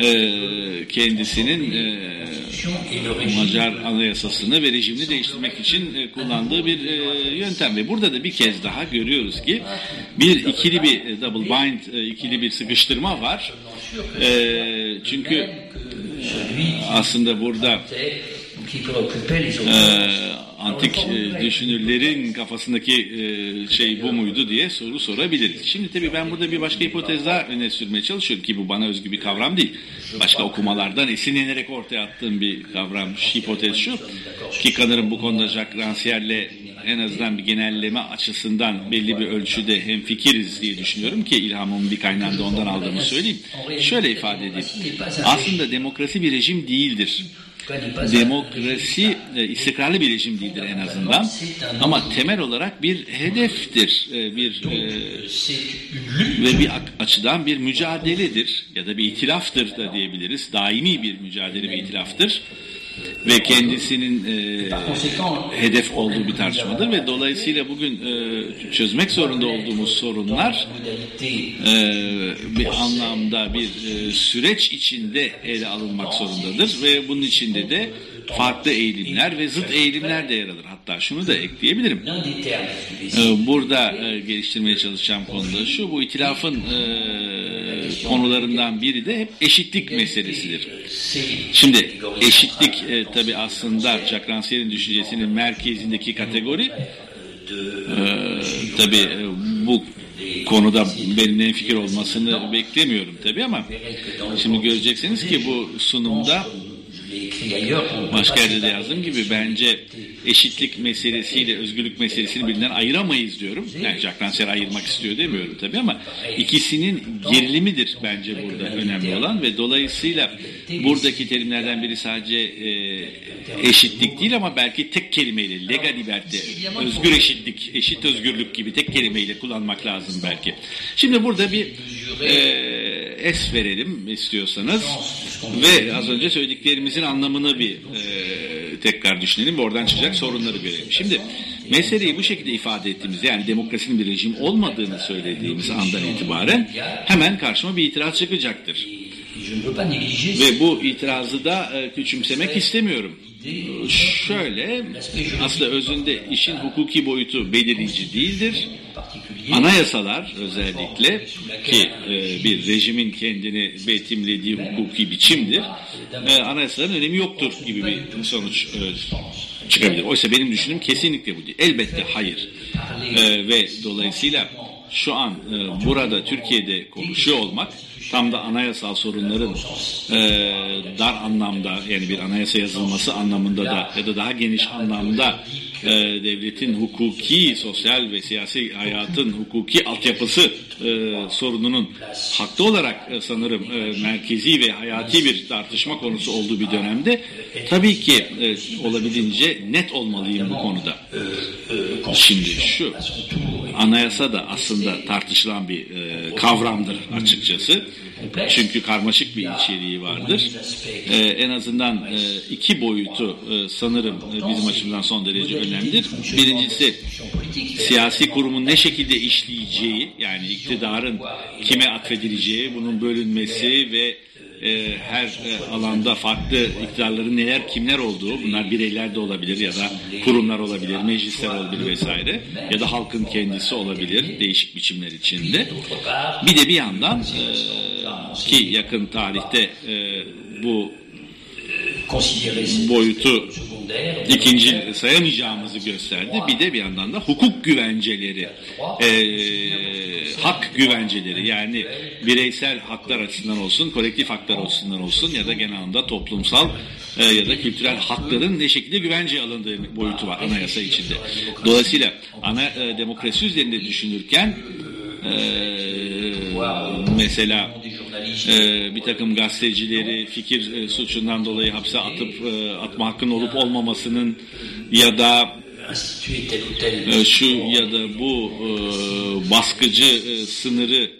E, kendisinin e, Macar anayasasını ve rejimini değiştirmek için e, kullandığı bir e, yöntem ve burada da bir kez daha görüyoruz ki bir ikili bir e, double bind, e, ikili bir sıkıştırma var. E, çünkü e, aslında burada e, antik e, düşünürlerin kafasındaki e, şey bu muydu diye soru sorabiliriz. Şimdi tabii ben burada bir başka hipotez daha öne sürmeye çalışıyorum ki bu bana özgü bir kavram değil. Başka okumalardan esinlenerek ortaya attığım bir kavram, hipotez şu ki kanırım bu konuda Jacques Rancière'le en azından bir genelleme açısından belli bir ölçüde hem fikiriz diye düşünüyorum ki ilhamımın bir kaynağında ondan aldığımı söyleyeyim. Şöyle ifade edeyim. Aslında demokrasi bir rejim değildir. Demokrasi e, istikrarlı bir rejim değildir en azından. Ama temel olarak bir hedeftir. E, bir e, ve bir açıdan bir mücadeledir ya da bir itilaftır da diyebiliriz. Daimi bir mücadele ve itilaftır ve kendisinin e, hedef olduğu bir tartışmadır ve dolayısıyla bugün e, çözmek zorunda olduğumuz sorunlar e, bir anlamda bir e, süreç içinde ele alınmak zorundadır ve bunun içinde de farklı eğilimler ve zıt eğilimler de yer alır. Hatta şunu da ekleyebilirim. E, burada e, geliştirmeye çalışacağım konuda şu, bu itilafın e, konularından biri de hep eşitlik meselesidir. Şimdi eşitlik e, tabi aslında Rancière'in düşüncesinin merkezindeki kategori e, tabi bu konuda benimle fikir olmasını beklemiyorum tabi ama şimdi göreceksiniz ki bu sunumda Başka yazdığım gibi bence eşitlik meselesiyle özgürlük meselesini birbirinden ayıramayız diyorum. Yani Jack Rancière ayırmak istiyor demiyorum tabii ama ikisinin gerilimidir bence burada önemli olan ve dolayısıyla buradaki terimlerden biri sadece e, eşitlik değil ama belki tek kelimeyle lega liberte, özgür eşitlik, eşit özgürlük gibi tek kelimeyle kullanmak lazım belki. Şimdi burada bir e, es verelim istiyorsanız ve az önce söylediklerimizin anlamını bir e, tekrar düşünelim ve oradan çıkacak sorunları görelim. Şimdi meseleyi bu şekilde ifade ettiğimizde yani demokrasinin bir rejim olmadığını söylediğimiz andan itibaren hemen karşıma bir itiraz çıkacaktır. Ve bu itirazı da e, küçümsemek istemiyorum. Şöyle, aslında özünde işin hukuki boyutu belirleyici değildir. Anayasalar özellikle ki e, bir rejimin kendini betimlediği hukuki biçimdir. E, anayasaların önemi yoktur gibi bir sonuç e, çıkabilir. Oysa benim düşünüm kesinlikle bu değil. Elbette hayır. E, ve dolayısıyla şu an burada Türkiye'de konuşuyor olmak tam da anayasal sorunların e, dar anlamda yani bir anayasa yazılması anlamında da ya da daha geniş anlamda e, devletin hukuki, sosyal ve siyasi hayatın hukuki altyapısı e, sorununun haklı olarak e, sanırım e, merkezi ve hayati bir tartışma konusu olduğu bir dönemde tabii ki e, olabildiğince net olmalıyım bu konuda. Şimdi şu anayasa da aslında tartışılan bir e, kavramdır açıkçası. Çünkü karmaşık bir içeriği vardır. Ee, en azından e, iki boyutu e, sanırım e, bizim açımızdan son derece önemlidir. Birincisi siyasi kurumun ne şekilde işleyeceği yani iktidarın kime atfedileceği, bunun bölünmesi ve e, her e, alanda farklı iktidarların neler kimler olduğu bunlar bireyler de olabilir ya da kurumlar olabilir, meclisler olabilir vesaire ya da halkın kendisi olabilir değişik biçimler içinde. Bir de bir yandan e, ki yakın tarihte e, bu boyutu ikinci sayamayacağımızı gösterdi. Bir de bir yandan da hukuk güvenceleri, e, hak güvenceleri. Yani bireysel haklar açısından olsun, kolektif haklar açısından olsun ya da genel anlamda toplumsal e, ya da kültürel hakların ne şekilde güvence alındığı boyutu var anayasa içinde. Dolayısıyla ana e, demokrasi üzerinde düşünürken e, mesela e, bir takım gazetecileri fikir e, suçundan dolayı hapse atıp e, atma hakkının olup olmamasının ya da e, şu ya da bu e, baskıcı e, sınırı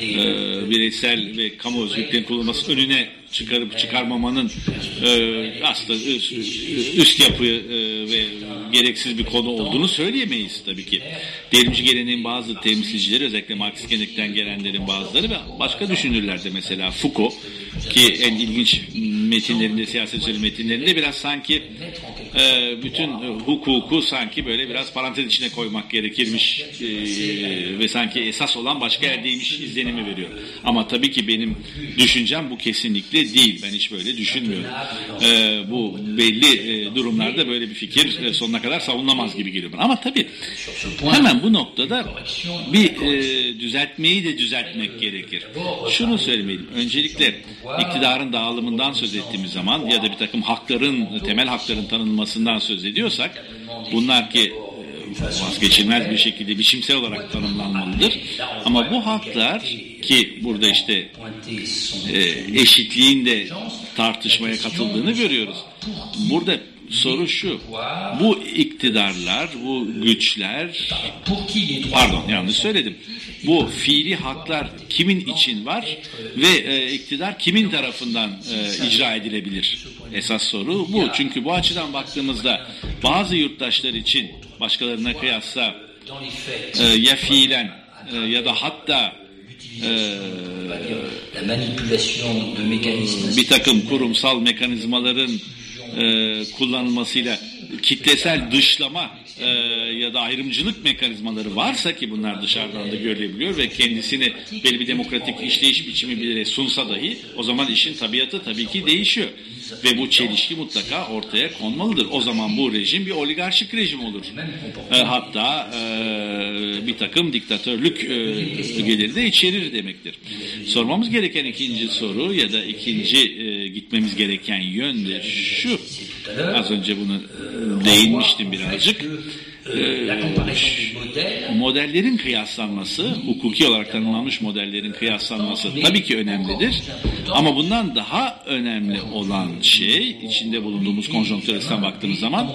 e, bireysel ve kamu özgürlüklerinin kullanılması önüne çıkarıp çıkarmamanın e, aslında üst, üst yapı e, ve gereksiz bir konu olduğunu söyleyemeyiz tabii ki. Devrimci geleneğin bazı temsilcileri özellikle Marksist gelenekten gelenlerin bazıları ve başka düşünürler de mesela Foucault ki en ilginç metinlerinde, siyaset metinlerinde biraz sanki e, bütün hukuku sanki böyle biraz parantez içine koymak gerekirmiş e, ve sanki esas olan başka yerdeymiş izlenimi veriyor. Ama tabii ki benim düşüncem bu kesinlikle değil. Ben hiç böyle düşünmüyorum. E, bu belli e, durumlarda böyle bir fikir e, sonuna kadar savunamaz gibi geliyor bana. Ama tabii hemen bu noktada bir e, düzeltmeyi de düzeltmek gerekir. Şunu söylemeliyim. Öncelikle iktidarın dağılımından söz ettiğimiz zaman ya da bir takım hakların, temel hakların tanınmasından söz ediyorsak bunlar ki vazgeçilmez bir şekilde biçimsel olarak tanımlanmalıdır. Ama bu haklar ki burada işte e, eşitliğin de tartışmaya katıldığını görüyoruz. Burada soru şu. Bu iktidarlar, bu güçler pardon yanlış söyledim. Bu fiili haklar kimin için var ve e, iktidar kimin tarafından e, icra edilebilir? Esas soru bu. Çünkü bu açıdan baktığımızda bazı yurttaşlar için başkalarına kıyasla e, ya fiilen e, ya da hatta e, bir takım kurumsal mekanizmaların e, kullanılmasıyla kitlesel dışlama e, ya da ayrımcılık mekanizmaları varsa ki bunlar dışarıdan da görülebiliyor ve kendisini belli bir demokratik işleyiş biçimi bile sunsa dahi o zaman işin tabiatı tabii ki değişiyor. Ve bu çelişki mutlaka ortaya konmalıdır. O zaman bu rejim bir oligarşik rejim olur. E, hatta e, bir takım diktatörlük e, ögeleri de içerir demektir. Sormamız gereken ikinci soru ya da ikinci e, gitmemiz gereken yön de şu. Az önce bunu değinmiştim birazcık. Ee, modellerin kıyaslanması, hukuki olarak tanımlanmış modellerin kıyaslanması tabii ki önemlidir. Ama bundan daha önemli olan şey, içinde bulunduğumuz konjonktüresten baktığımız zaman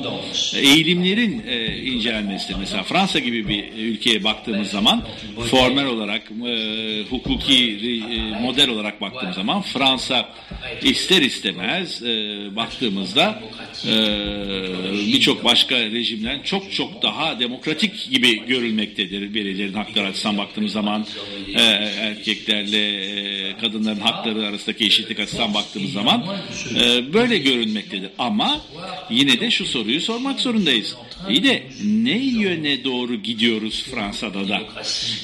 eğilimlerin e, incelenmesidir. Mesela Fransa gibi bir ülkeye baktığımız zaman formel olarak, e, hukuki e, model olarak baktığımız zaman Fransa ister istemez e, baktığımızda e, birçok başka rejimden çok çok daha demokratik gibi görülmektedir. Bireylerin hakları açısından baktığımız zaman e, erkeklerle e, kadınların hakları arasındaki eşitlik açısından baktığımız zaman e, böyle görünmektedir. Ama yine de şu soruyu sormak zorundayız. İyi de ne yöne doğru gidiyoruz Fransa'da da?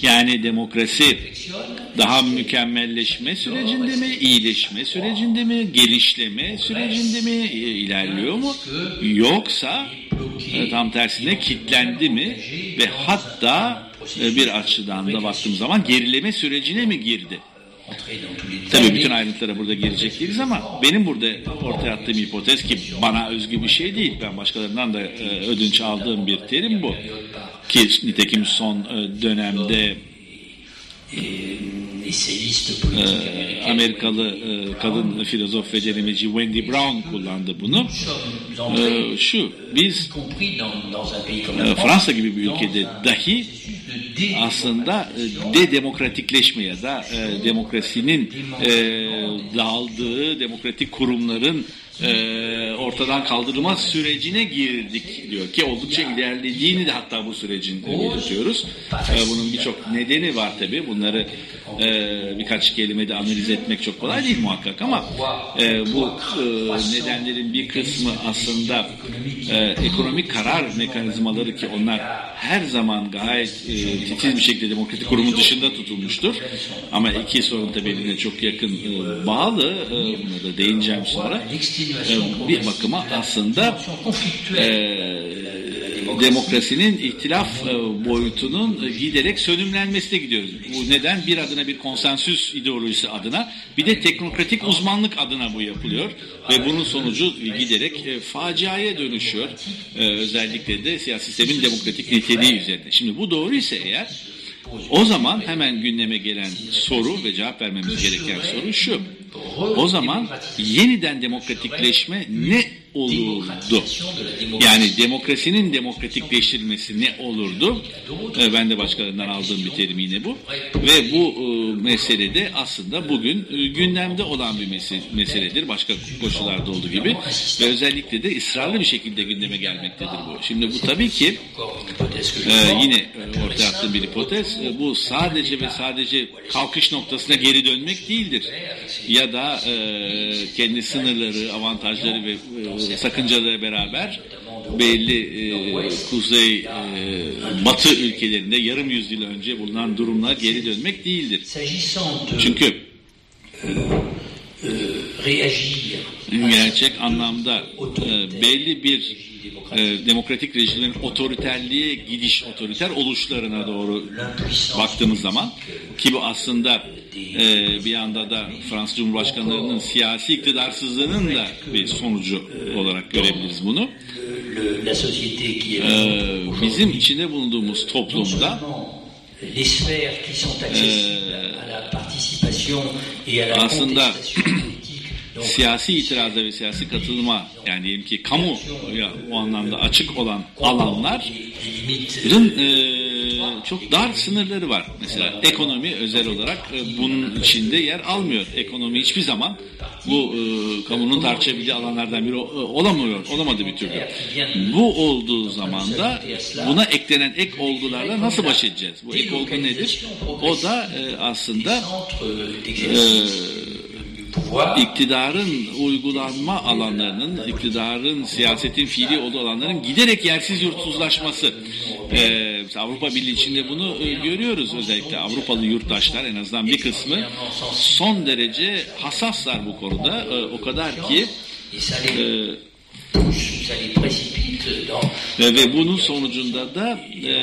Yani demokrasi daha mükemmelleşme sürecinde mi, iyileşme sürecinde mi, gelişleme sürecinde mi ilerliyor mu? Yoksa tam tersine kitlendi mi ve hatta bir açıdan da baktığım zaman gerileme sürecine mi girdi? Tabii bütün ayrıntılara burada girecek değiliz ama benim burada ortaya attığım hipotez ki bana özgü bir şey değil. Ben başkalarından da e, ödünç aldığım bir terim bu. Ki nitekim son dönemde e, Amerikalı e, kadın filozof ve denemeci Wendy Brown kullandı bunu. E, şu, biz e, Fransa gibi bir ülkede dahi aslında de demokratikleşme ya da e, demokrasinin e, dağıldığı demokratik kurumların e, ortadan kaldırılma sürecine girdik diyor ki oldukça ilerlediğini de hatta bu sürecin belirtiyoruz. E, bunun birçok nedeni var tabi. Bunları e, birkaç kelimede analiz etmek çok kolay değil muhakkak ama e, bu e, nedenlerin bir kısmı aslında e, ekonomik karar mekanizmaları ki onlar her zaman gayet e, titiz bir şekilde demokratik kurumun dışında tutulmuştur. Ama iki sorun tabi birbirine çok yakın e, bağlı. E, buna da değineceğim sonra. E, bir bakıma aslında e, demokrasinin ihtilaf e, boyutunun giderek sönümlenmesine gidiyoruz. Bu neden? Bir adına bir konsensüs ideolojisi adına bir de teknokratik uzmanlık adına bu yapılıyor. Ve bunun sonucu giderek e, faciaya dönüşüyor. E, özellikle de siyasi sistemin demokratik niteliği üzerinde. Şimdi bu doğruysa eğer o zaman hemen gündeme gelen soru ve cevap vermemiz gereken soru şu. O zaman yeniden demokratikleşme ne olurdu? Yani demokrasinin demokratikleştirilmesi ne olurdu? Ee, ben de başkalarından aldığım bir terim yine bu. Ve bu e, meselede aslında bugün e, gündemde olan bir meseledir. Başka koşullarda olduğu gibi. Ve özellikle de ısrarlı bir şekilde gündeme gelmektedir bu. Şimdi bu tabii ki e, yine ortaya attığım bir hipotez. Bu sadece ve sadece kalkış noktasına geri dönmek değildir. Ya da kendi sınırları, avantajları ve sakıncaları beraber belli e, kuzey e, batı ülkelerinde yarım yüzyıl önce bulunan durumlar geri dönmek değildir. Çünkü gerçek anlamda e, belli bir e, demokratik rejimlerin otoriterliğe gidiş, otoriter oluşlarına doğru baktığımız zaman ki bu aslında e, bir anda da Fransız Cumhurbaşkanlarının siyasi iktidarsızlığının da bir sonucu olarak görebiliriz bunu. Ee, bizim içinde bulunduğumuz toplumda les sphères qui sont accessibles à la participation et à la aslında siyasi itiraza ve siyasi katılıma yani diyelim ki kamu o anlamda açık olan alanlar les limites Bunun e, çok dar sınırları var. Mesela ekonomi özel olarak e, bunun içinde yer almıyor. Ekonomi hiçbir zaman bu e, kamunun tartışabildiği alanlardan biri e, olamıyor, olamadı bir türlü. Bu olduğu zaman da buna eklenen ek olgularla nasıl baş edeceğiz? Bu ek olgu nedir? O da e, aslında e, iktidarın uygulanma alanlarının, iktidarın siyasetin fiili olduğu alanların giderek yersiz yurtsuzlaşması. Ee, Avrupa Birliği içinde bunu e, görüyoruz özellikle Avrupalı yurttaşlar en azından bir kısmı son derece hassaslar bu konuda. Ee, o kadar ki e, ve bunun sonucunda da e,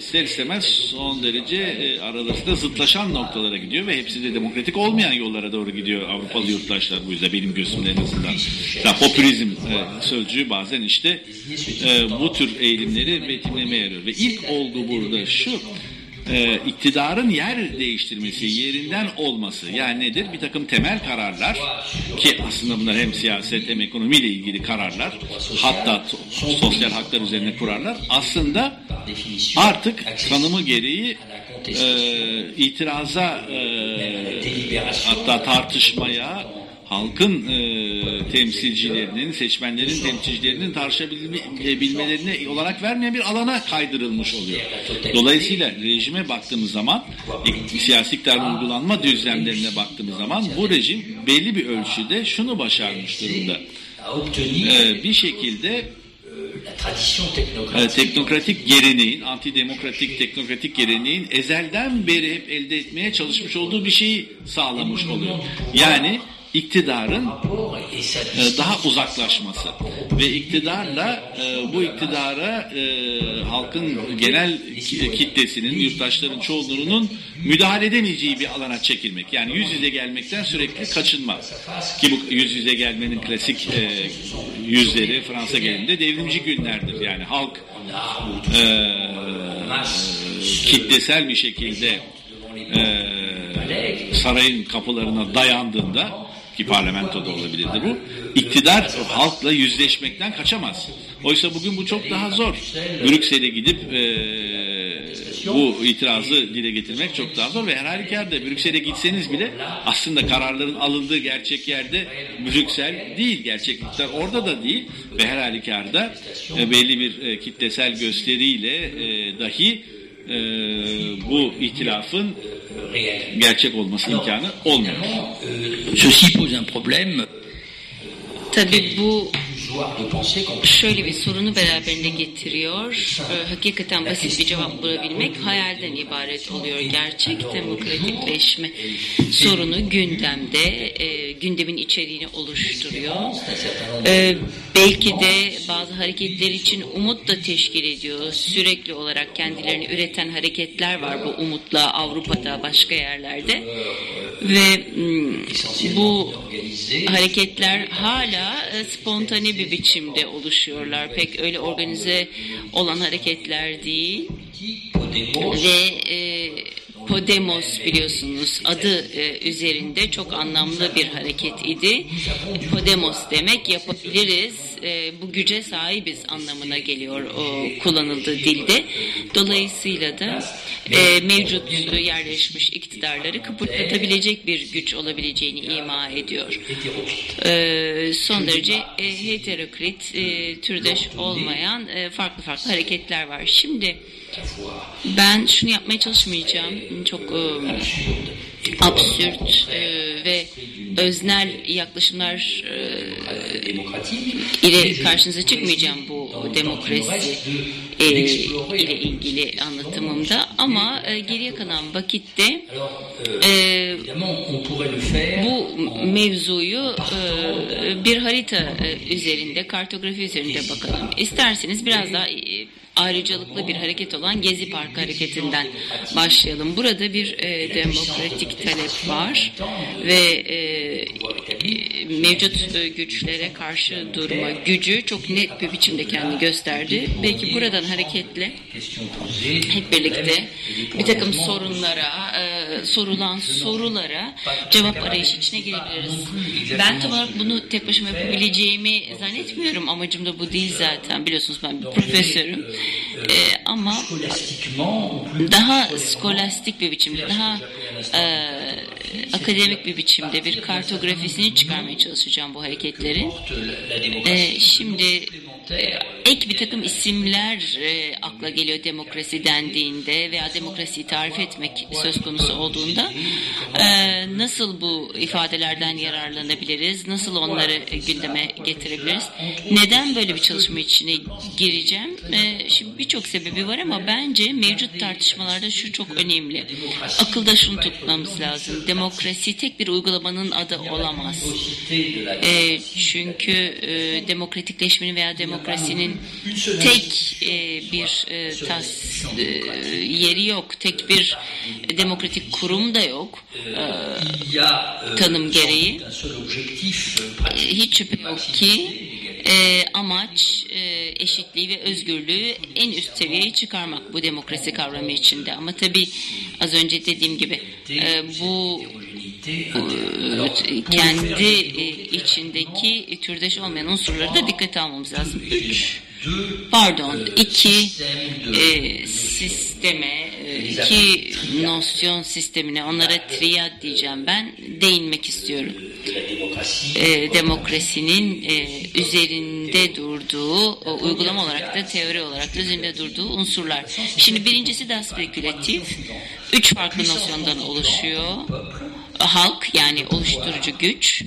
ister istemez son derece e, aralarında zıtlaşan noktalara gidiyor ve hepsi de demokratik olmayan yollara doğru gidiyor Avrupalı yurttaşlar bu yüzden benim gözümde en azından. Mesela popülizm e, sözcüğü bazen işte e, bu tür eğilimleri betimlemeye yarıyor. Ve ilk olgu burada şu e, iktidarın yer değiştirmesi, yerinden olması yani nedir? Bir takım temel kararlar ki aslında bunlar hem siyaset hem ekonomiyle ilgili kararlar hatta sosyal haklar üzerine kurarlar aslında artık tanımı gereği e, itiraza e, hatta tartışmaya halkın e, temsilcilerinin, seçmenlerin temsilcilerinin tartışabilmelerine olarak vermeyen bir alana kaydırılmış oluyor. Dolayısıyla rejime baktığımız zaman, siyasi iktidarın uygulanma düzlemlerine baktığımız zaman bu rejim belli bir ölçüde şunu başarmış durumda. à obtenir E, bir şekilde e, teknokratik geleneğin, antidemokratik teknokratik geleneğin ezelden beri hep elde etmeye çalışmış olduğu bir şeyi sağlamış oluyor. Yani iktidarın e, daha uzaklaşması ve iktidarla e, bu iktidara e, halkın genel ki- kitlesinin, yurttaşların çoğunluğunun müdahale edemeyeceği bir alana çekilmek. Yani yüz yüze gelmekten sürekli kaçınma. Ki bu yüz yüze gelmenin klasik yüzleri Fransa genelinde devrimci günlerdir. Yani halk kitlesel bir şekilde sarayın kapılarına dayandığında ki parlamentoda olabilirdi bu. iktidar halkla yüzleşmekten kaçamaz. Oysa bugün bu çok daha zor. Brüksel'e gidip e, bu itirazı dile getirmek çok daha zor ve her halükarda Brüksel'e gitseniz bile aslında kararların alındığı gerçek yerde Brüksel değil. Gerçeklikler orada da değil ve her halükarda e, belli bir e, kitlesel gösteriyle e, dahi e, bu itilafın gerçek olması imkanı olmuyor. Ceci pose un problème. Tabii bu şöyle bir sorunu beraberinde getiriyor. Ee, hakikaten basit bir cevap bulabilmek hayalden ibaret oluyor. Gerçek demokratikleşme sorunu gündemde, e, gündemin içeriğini oluşturuyor. Ee, belki de bazı hareketler için umut da teşkil ediyor. Sürekli olarak kendilerini üreten hareketler var bu umutla Avrupa'da, başka yerlerde. Ve mm, bu hareketler hala e, spontane bir biçimde oluşuyorlar. Pek öyle organize olan hareketler değil. Ve e, Podemos biliyorsunuz adı e, üzerinde çok anlamlı bir hareket idi. Podemos demek yapabiliriz, e, bu güce sahibiz anlamına geliyor o kullanıldığı dilde. Dolayısıyla da e, mevcut yerleşmiş iktidarları kıpırdatabilecek bir güç olabileceğini ima ediyor. E, son derece e, heterokrit, e, türdeş olmayan e, farklı farklı hareketler var. Şimdi ben şunu yapmaya çalışmayacağım. Çok e, absürt e, ve öznel yaklaşımlar e, ile karşınıza çıkmayacağım bu demokrasi e, ile ilgili anlatımımda ama geriye kalan vakitte bu mevzuyu bir harita üzerinde, kartografi üzerinde bakalım. İsterseniz biraz daha ayrıcalıklı bir hareket olan Gezi Parkı hareketinden başlayalım. Burada bir e, demokratik talep var ve e, mevcut e, güçlere karşı durma gücü çok net bir biçimde kendini gösterdi. Belki buradan hareketle hep birlikte bir takım sorunlara, e, sorulan sorulara cevap arayışı içine girebiliriz. Ben tam olarak bunu tek başıma yapabileceğimi zannetmiyorum. Amacım da bu değil zaten. Biliyorsunuz ben bir profesörüm. E, ama daha skolastik bir biçimde, daha e, akademik bir biçimde bir kartografisini çıkarmaya çalışacağım bu hareketlerin. E, şimdi ek bir takım isimler e, akla geliyor demokrasi dendiğinde veya demokrasiyi tarif etmek söz konusu olduğunda e, nasıl bu ifadelerden yararlanabiliriz, nasıl onları gündeme getirebiliriz, neden böyle bir çalışma içine gireceğim? E, şimdi birçok sebebi var ama bence mevcut tartışmalarda şu çok önemli. Akılda şunu tutmamız lazım. Demokrasi tek bir uygulamanın adı olamaz. E, çünkü e, demokratikleşmenin veya demokrasinin tek e, bir e, tas e, yeri yok, tek bir demokratik kurum da yok e, tanım gereği. E, hiç şüphe yok ki e, amaç e, eşitliği ve özgürlüğü en üst seviyeye çıkarmak bu demokrasi kavramı içinde. Ama tabii az önce dediğim gibi e, bu kendi içindeki türdeş olmayan unsurları da dikkate almamız lazım. Pardon, iki e, sisteme, iki nosyon sistemine, onlara triyad diyeceğim ben, değinmek istiyorum. E, demokrasinin e, üzerinde durduğu, o, uygulama olarak da teori olarak da üzerinde durduğu unsurlar. Şimdi birincisi daha spekülatif. Üç farklı nosyondan oluşuyor. Halk yani oluşturucu güç,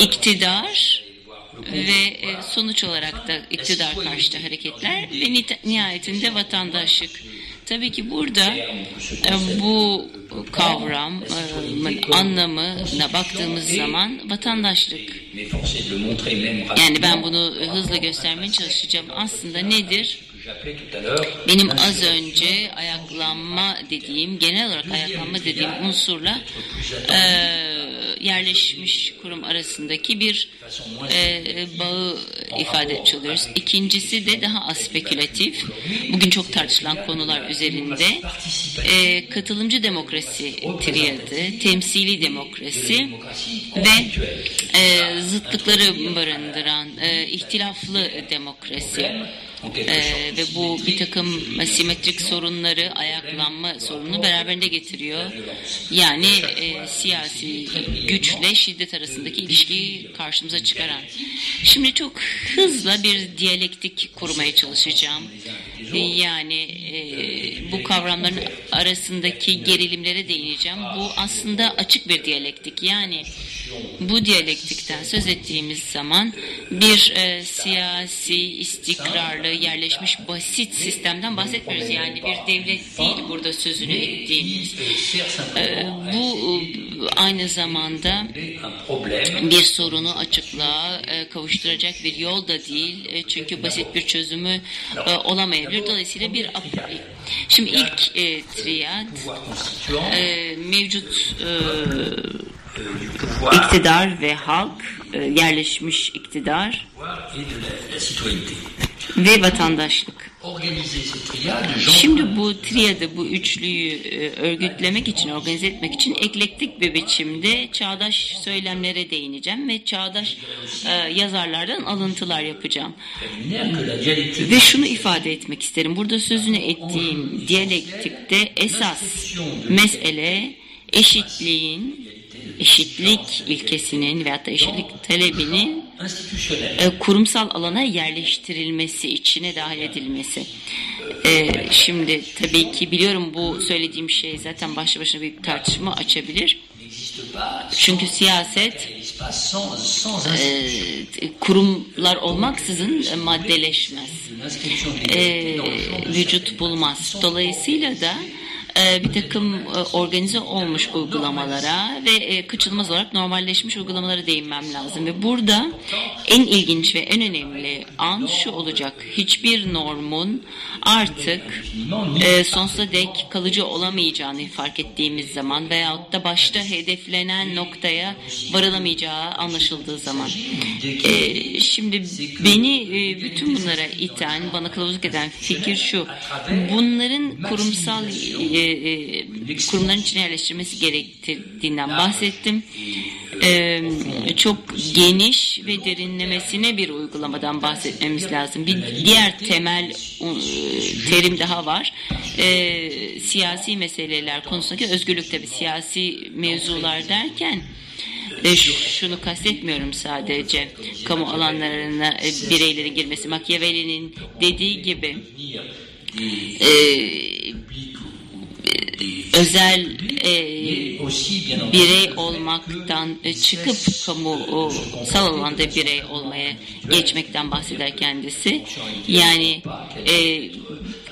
iktidar ve sonuç olarak da iktidar karşıtı hareketler ve nihayetinde vatandaşlık. Tabii ki burada bu kavramın anlamına baktığımız zaman vatandaşlık yani ben bunu hızla göstermeye çalışacağım. Aslında nedir? Benim az önce ayaklanma dediğim, genel olarak ayaklanma dediğim unsurla e, yerleşmiş kurum arasındaki bir e, bağı ifade etmiş oluyoruz. İkincisi de daha az spekülatif. Bugün çok tartışılan konular üzerinde e, katılımcı demokrasi triyadı, temsili demokrasi ve e, zıtlıkları barındıran e, ihtilaflı demokrasi. Ee, ve bu bir takım simetrik sorunları, ayaklanma sorununu beraberinde getiriyor. Yani e, siyasi güçle şiddet arasındaki ilişkiyi karşımıza çıkaran. Şimdi çok hızla bir diyalektik kurmaya çalışacağım. Yani e, bu kavramların arasındaki gerilimlere değineceğim. Bu aslında açık bir diyalektik. Yani bu diyalektikten söz ettiğimiz zaman bir e, siyasi, istikrarlı, yerleşmiş basit sistemden bahsetmiyoruz. Yani bir devlet değil burada sözünü ettiğimiz. E, bu aynı zamanda bir sorunu açıklığa e, kavuşturacak bir yol da değil. E, çünkü basit bir çözümü e, olamayabilir. Dolayısıyla bir. Şimdi ilk e, triyad e, mevcut e, iktidar ve halk, e, yerleşmiş iktidar ve vatandaşlık. Şimdi bu triadı, bu üçlüyü e, örgütlemek için, organize etmek için eklektik bir biçimde çağdaş söylemlere değineceğim ve çağdaş e, yazarlardan alıntılar yapacağım. Ve şunu ifade etmek isterim. Burada sözünü ettiğim diyalektikte esas mesele eşitliğin eşitlik ilkesinin veyahut da eşitlik talebinin e, kurumsal alana yerleştirilmesi, içine dahil edilmesi. E, şimdi tabii ki biliyorum bu söylediğim şey zaten başlı başına bir tartışma açabilir. Çünkü siyaset e, kurumlar olmaksızın maddeleşmez. E, vücut bulmaz. Dolayısıyla da bir takım e, organize olmuş uygulamalara ve e, kaçınılmaz olarak normalleşmiş uygulamalara değinmem lazım. Ve burada en ilginç ve en önemli an şu olacak. Hiçbir normun artık e, sonsuza dek kalıcı olamayacağını fark ettiğimiz zaman veyahut da başta hedeflenen noktaya varılamayacağı anlaşıldığı zaman. E, şimdi beni e, bütün bunlara iten, bana kılavuzluk eden fikir şu. Bunların kurumsal e, e, kurumların içine yerleştirmesi gerektiğinden bahsettim. E, çok geniş ve derinlemesine bir uygulamadan bahsetmemiz lazım. Bir diğer temel e, terim daha var. E, siyasi meseleler konusundaki özgürlük tabi siyasi mevzular derken e, şunu kastetmiyorum sadece kamu alanlarına e, bireylerin girmesi. Machiavelli'nin dediği gibi e, özel e, birey olmaktan e, çıkıp kamusal alanda birey olmaya geçmekten bahseder kendisi. Yani e,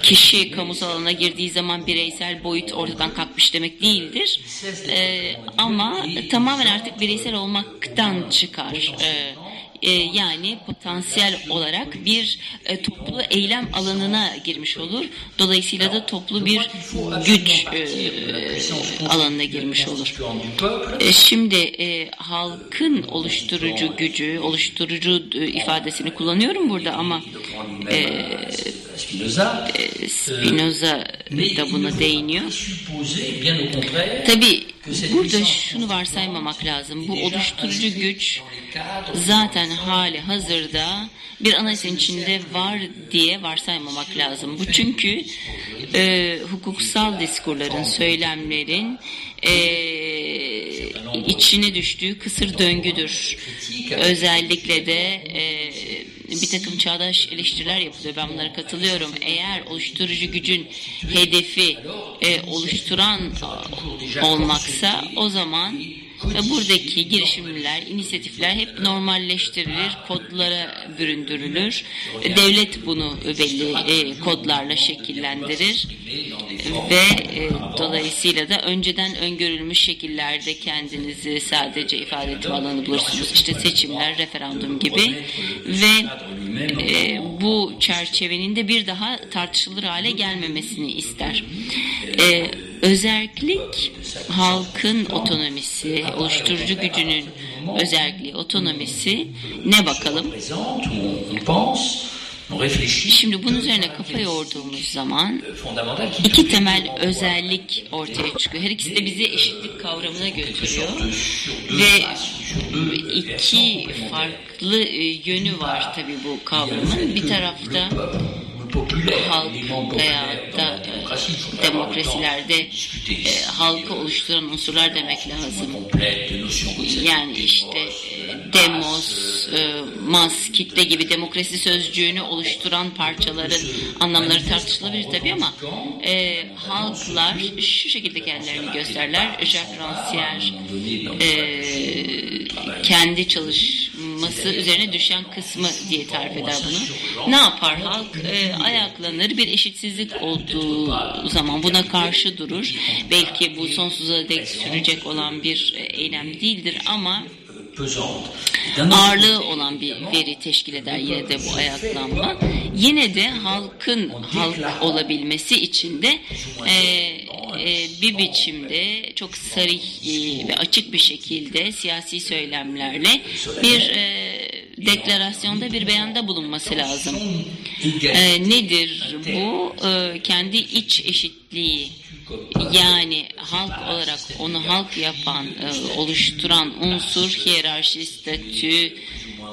kişi kamusal alana girdiği zaman bireysel boyut ortadan kalkmış demek değildir. E, ama tamamen artık bireysel olmaktan çıkar. E, e, yani potansiyel olarak bir e, toplu eylem alanına girmiş olur. Dolayısıyla da toplu bir güç e, alanına girmiş olur. Şimdi halkın oluşturucu gücü, oluşturucu ifadesini kullanıyorum burada ama Spinoza da buna değiniyor. Tabi burada şunu varsaymamak lazım. Bu oluşturucu güç zaten hali hazırda bir anayasanın içinde var diye varsaymamak lazım. Bu çünkü e, hukuksal diskurların, söylemlerin e, içine düştüğü kısır döngüdür. Özellikle de e, bir takım çağdaş eleştiriler yapılıyor. Ben bunlara katılıyorum. Eğer oluşturucu gücün hedefi e, oluşturan olmaksa o zaman ve buradaki girişimler, inisiyatifler hep normalleştirilir, kodlara büründürülür. Devlet bunu belli e, kodlarla şekillendirir ve e, dolayısıyla da önceden öngörülmüş şekillerde kendinizi sadece ifade etme alanı bulursunuz. İşte seçimler, referandum gibi ve e, bu çerçevenin de bir daha tartışılır hale gelmemesini ister. E, özellik halkın otonomisi, oluşturucu gücünün özelliği, otonomisi ne bakalım? Şimdi bunun üzerine kafa yorduğumuz zaman iki temel özellik ortaya çıkıyor. Her ikisi de bizi eşitlik kavramına götürüyor. Ve iki farklı yönü var tabii bu kavramın. Bir tarafta halk veya da e, demokrasilerde e, halkı oluşturan unsurlar demek lazım. Yani işte e, demos, e, mas, kitle gibi demokrasi sözcüğünü oluşturan parçaların anlamları tartışılabilir tabii ama e, halklar şu şekilde kendilerini gösterler. Jacques Rancière e, kendi çalışması üzerine düşen kısmı diye tarif eder bunu. Ne yapar halk? E, ayaklanır bir eşitsizlik olduğu zaman buna karşı durur. Belki bu sonsuza dek sürecek olan bir eylem değildir ama ağırlığı olan bir veri teşkil eder yine de bu ayaklanma. Yine de halkın halk olabilmesi için de e, e, bir biçimde çok sarih e, ve açık bir şekilde siyasi söylemlerle bir e, deklarasyonda bir beyanda bulunması lazım. E, nedir bu? E, kendi iç eşitliği yani halk olarak onu halk yapan, e, oluşturan unsur hiyerarşi, statü,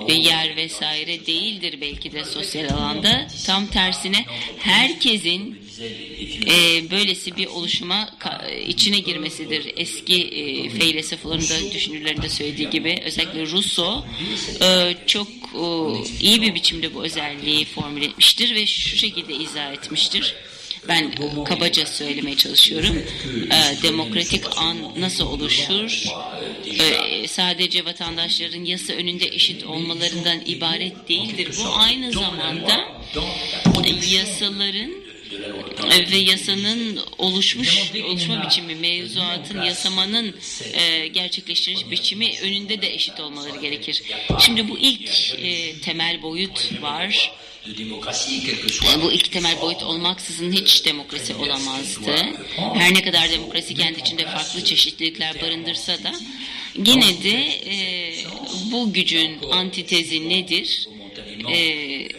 e, yer vesaire değildir belki de sosyal alanda. Tam tersine herkesin e, böylesi bir oluşuma içine girmesidir. Eski e, felsefelerin düşünürlerinde söylediği gibi özellikle Rousseau e, çok e, iyi bir biçimde bu özelliği formüle etmiştir ve şu şekilde izah etmiştir ben kabaca söylemeye çalışıyorum. E, demokratik an nasıl oluşur? E, sadece vatandaşların yasa önünde eşit olmalarından ibaret değildir. Bu aynı zamanda yasaların ve yasanın oluşmuş oluşma biçimi, mevzuatın, yasamanın e, gerçekleştiriş biçimi önünde de eşit olmaları gerekir. Şimdi bu ilk e, temel boyut var. Bu ilk temel boyut olmaksızın hiç demokrasi olamazdı. Her ne kadar demokrasi kendi içinde farklı çeşitlilikler barındırsa da yine de e, bu gücün antitezi nedir? E,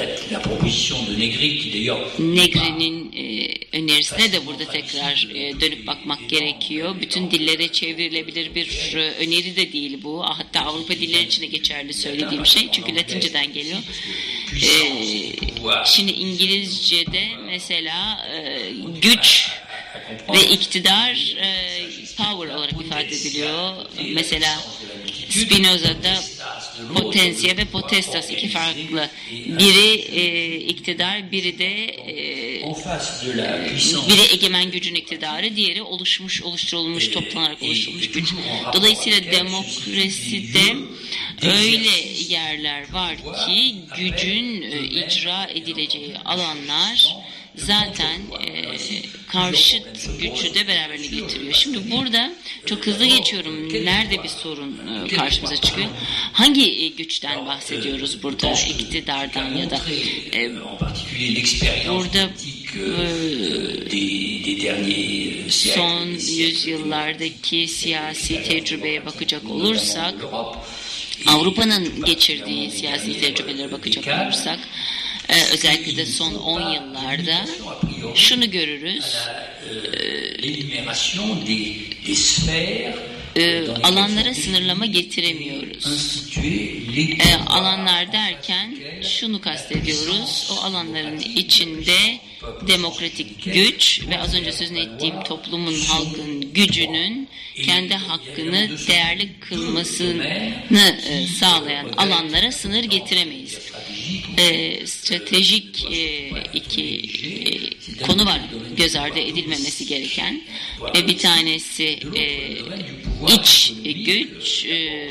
la, la proposition de Negri qui d'ailleurs Negri'nin e, önerisine de burada tekrar e, dönüp bakmak gerekiyor. Bütün dillere çevrilebilir bir e, öneri de değil bu. Hatta Avrupa dilleri için de geçerli söylediğim şey. Çünkü Latince'den geliyor. E, şimdi İngilizce'de mesela e, güç ve iktidar e, power olarak ifade ediliyor. Mesela Spinoza'da potensiye ve potestas iki farklı. Biri e, iktidar, biri de e, biri egemen gücün iktidarı, diğeri oluşmuş, oluşturulmuş, toplanarak oluşturulmuş güç. Dolayısıyla demokraside öyle yerler var ki gücün e, icra edileceği alanlar zaten e, karşıt gücü de beraberine getiriyor. Şimdi burada çok hızlı geçiyorum. Nerede bir sorun e, karşımıza çıkıyor? Hangi e, güçten bahsediyoruz burada? İktidardan ya da e, burada derniers son yüzyıllardaki siyasi tecrübeye bakacak olursak Avrupa'nın geçirdiği siyasi tecrübelere bakacak olursak e, özellikle de son 10 yıllarda şunu görürüz. sphères E, alanlara sınırlama getiremiyoruz. E, alanlar derken şunu kastediyoruz. O alanların içinde demokratik güç ve az önce sözünü ettiğim toplumun, halkın gücünün kendi hakkını değerli kılmasını e, sağlayan alanlara sınır getiremeyiz. E, stratejik e, iki e, konu var göz ardı edilmemesi gereken. E, bir tanesi e, iç güç, e,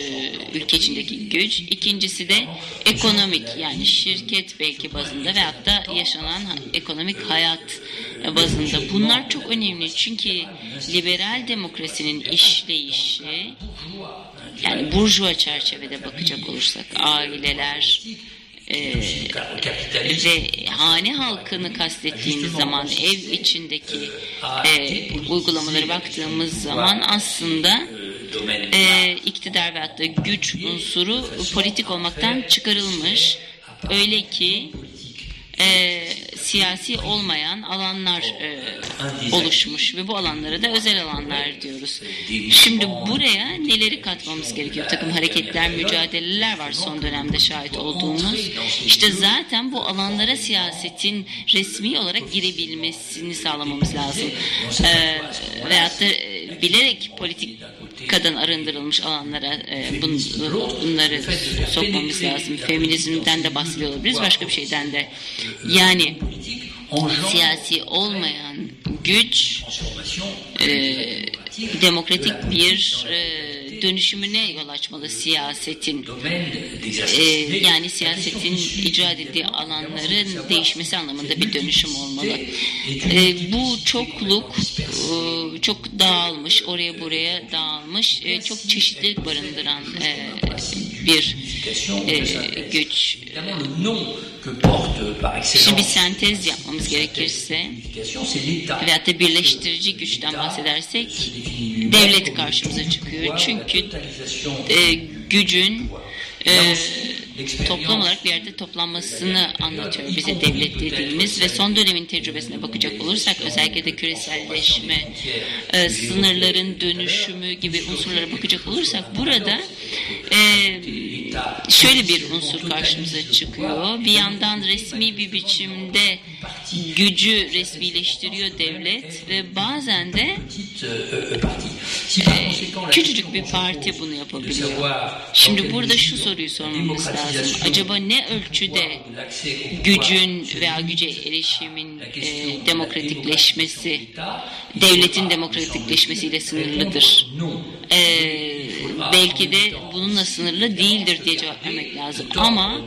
ülke içindeki güç. İkincisi de ekonomik yani şirket belki bazında veyahut da yaşanan ekonomik hayat bazında. Bunlar çok önemli çünkü liberal demokrasinin işleyişi yani burjuva çerçevede bakacak olursak aileler e, ve hane halkını kastettiğimiz zaman ev içindeki e, uygulamalara baktığımız zaman aslında e, iktidar ve hatta güç unsuru politik olmaktan çıkarılmış. Öyle ki e, siyasi olmayan alanlar e, oluşmuş ve bu alanlara da özel alanlar diyoruz. Şimdi buraya neleri katmamız gerekiyor? Bir takım hareketler, mücadeleler var son dönemde şahit olduğumuz. İşte zaten bu alanlara siyasetin resmi olarak girebilmesini sağlamamız lazım. E, veyahut da e, bilerek politik kadın arındırılmış alanlara e, bun, bunları sokmamız lazım. Feminizmden de bahsediyor olabiliriz, başka bir şeyden de. Yani siyasi olmayan güç e, demokratik bir e, dönüşümüne yol açmalı siyasetin. E, yani siyasetin icra edildiği alanların değişmesi anlamında bir dönüşüm olmalı. E, bu çokluk e, çok dağılmış, oraya buraya dağılmış, e, çok çeşitlilik barındıran e, bir e, güç. Şimdi bir sentez yapmamız gerekirse veyahut da birleştirici güçten bahsedersek devlet karşımıza çıkıyor. Çünkü e, gücün e, toplam olarak bir yerde toplanmasını anlatıyor bize devlet dediğimiz ve son dönemin tecrübesine bakacak olursak özellikle de küreselleşme, e, sınırların dönüşümü gibi unsurlara bakacak olursak burada e, şöyle bir unsur karşımıza çıkıyor. Bir yandan resmi bir biçimde gücü resmileştiriyor devlet ve bazen de e, küçücük bir parti bunu yapabiliyor. Şimdi burada şu soruyu sormamız lazım. Acaba ne ölçüde gücün veya güce erişimin e, demokratikleşmesi devletin demokratikleşmesiyle sınırlıdır? E, belki de bununla sınırlı değildir diye cevap vermek lazım. Ama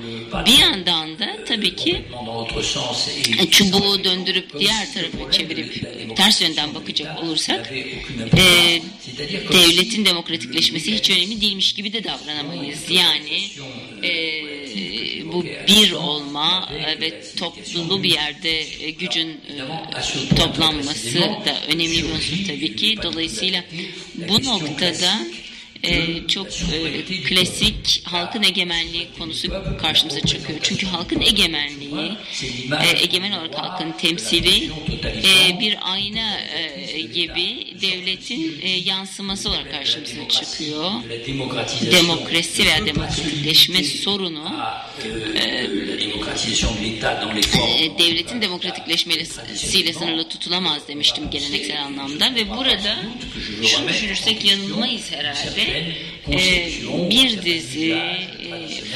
bir yandan da tabii ki e, çubuğu döndürüp diğer tarafa çevirip ters yönden bakacak olursak e, devletin demokratikleşmesi hiç önemli değilmiş gibi de davranamayız. Yani e, bu bir olma ve toplulu bir yerde e, gücün e, toplanması da önemli bir unsur tabii ki. Dolayısıyla bu noktada e, çok e, klasik halkın egemenliği konusu karşımıza çıkıyor. Çünkü halkın egemenliği, e, egemen olarak halkın temsili e, bir ayna e, gibi devletin e, yansıması olarak karşımıza çıkıyor. Demokrasi veya demokratikleşme sorunu e, devletin demokratikleşmesiyle sınırlı tutulamaz demiştim geleneksel anlamda ve burada şunu düşünürsek yanılmayız herhalde. E, bir dizi e,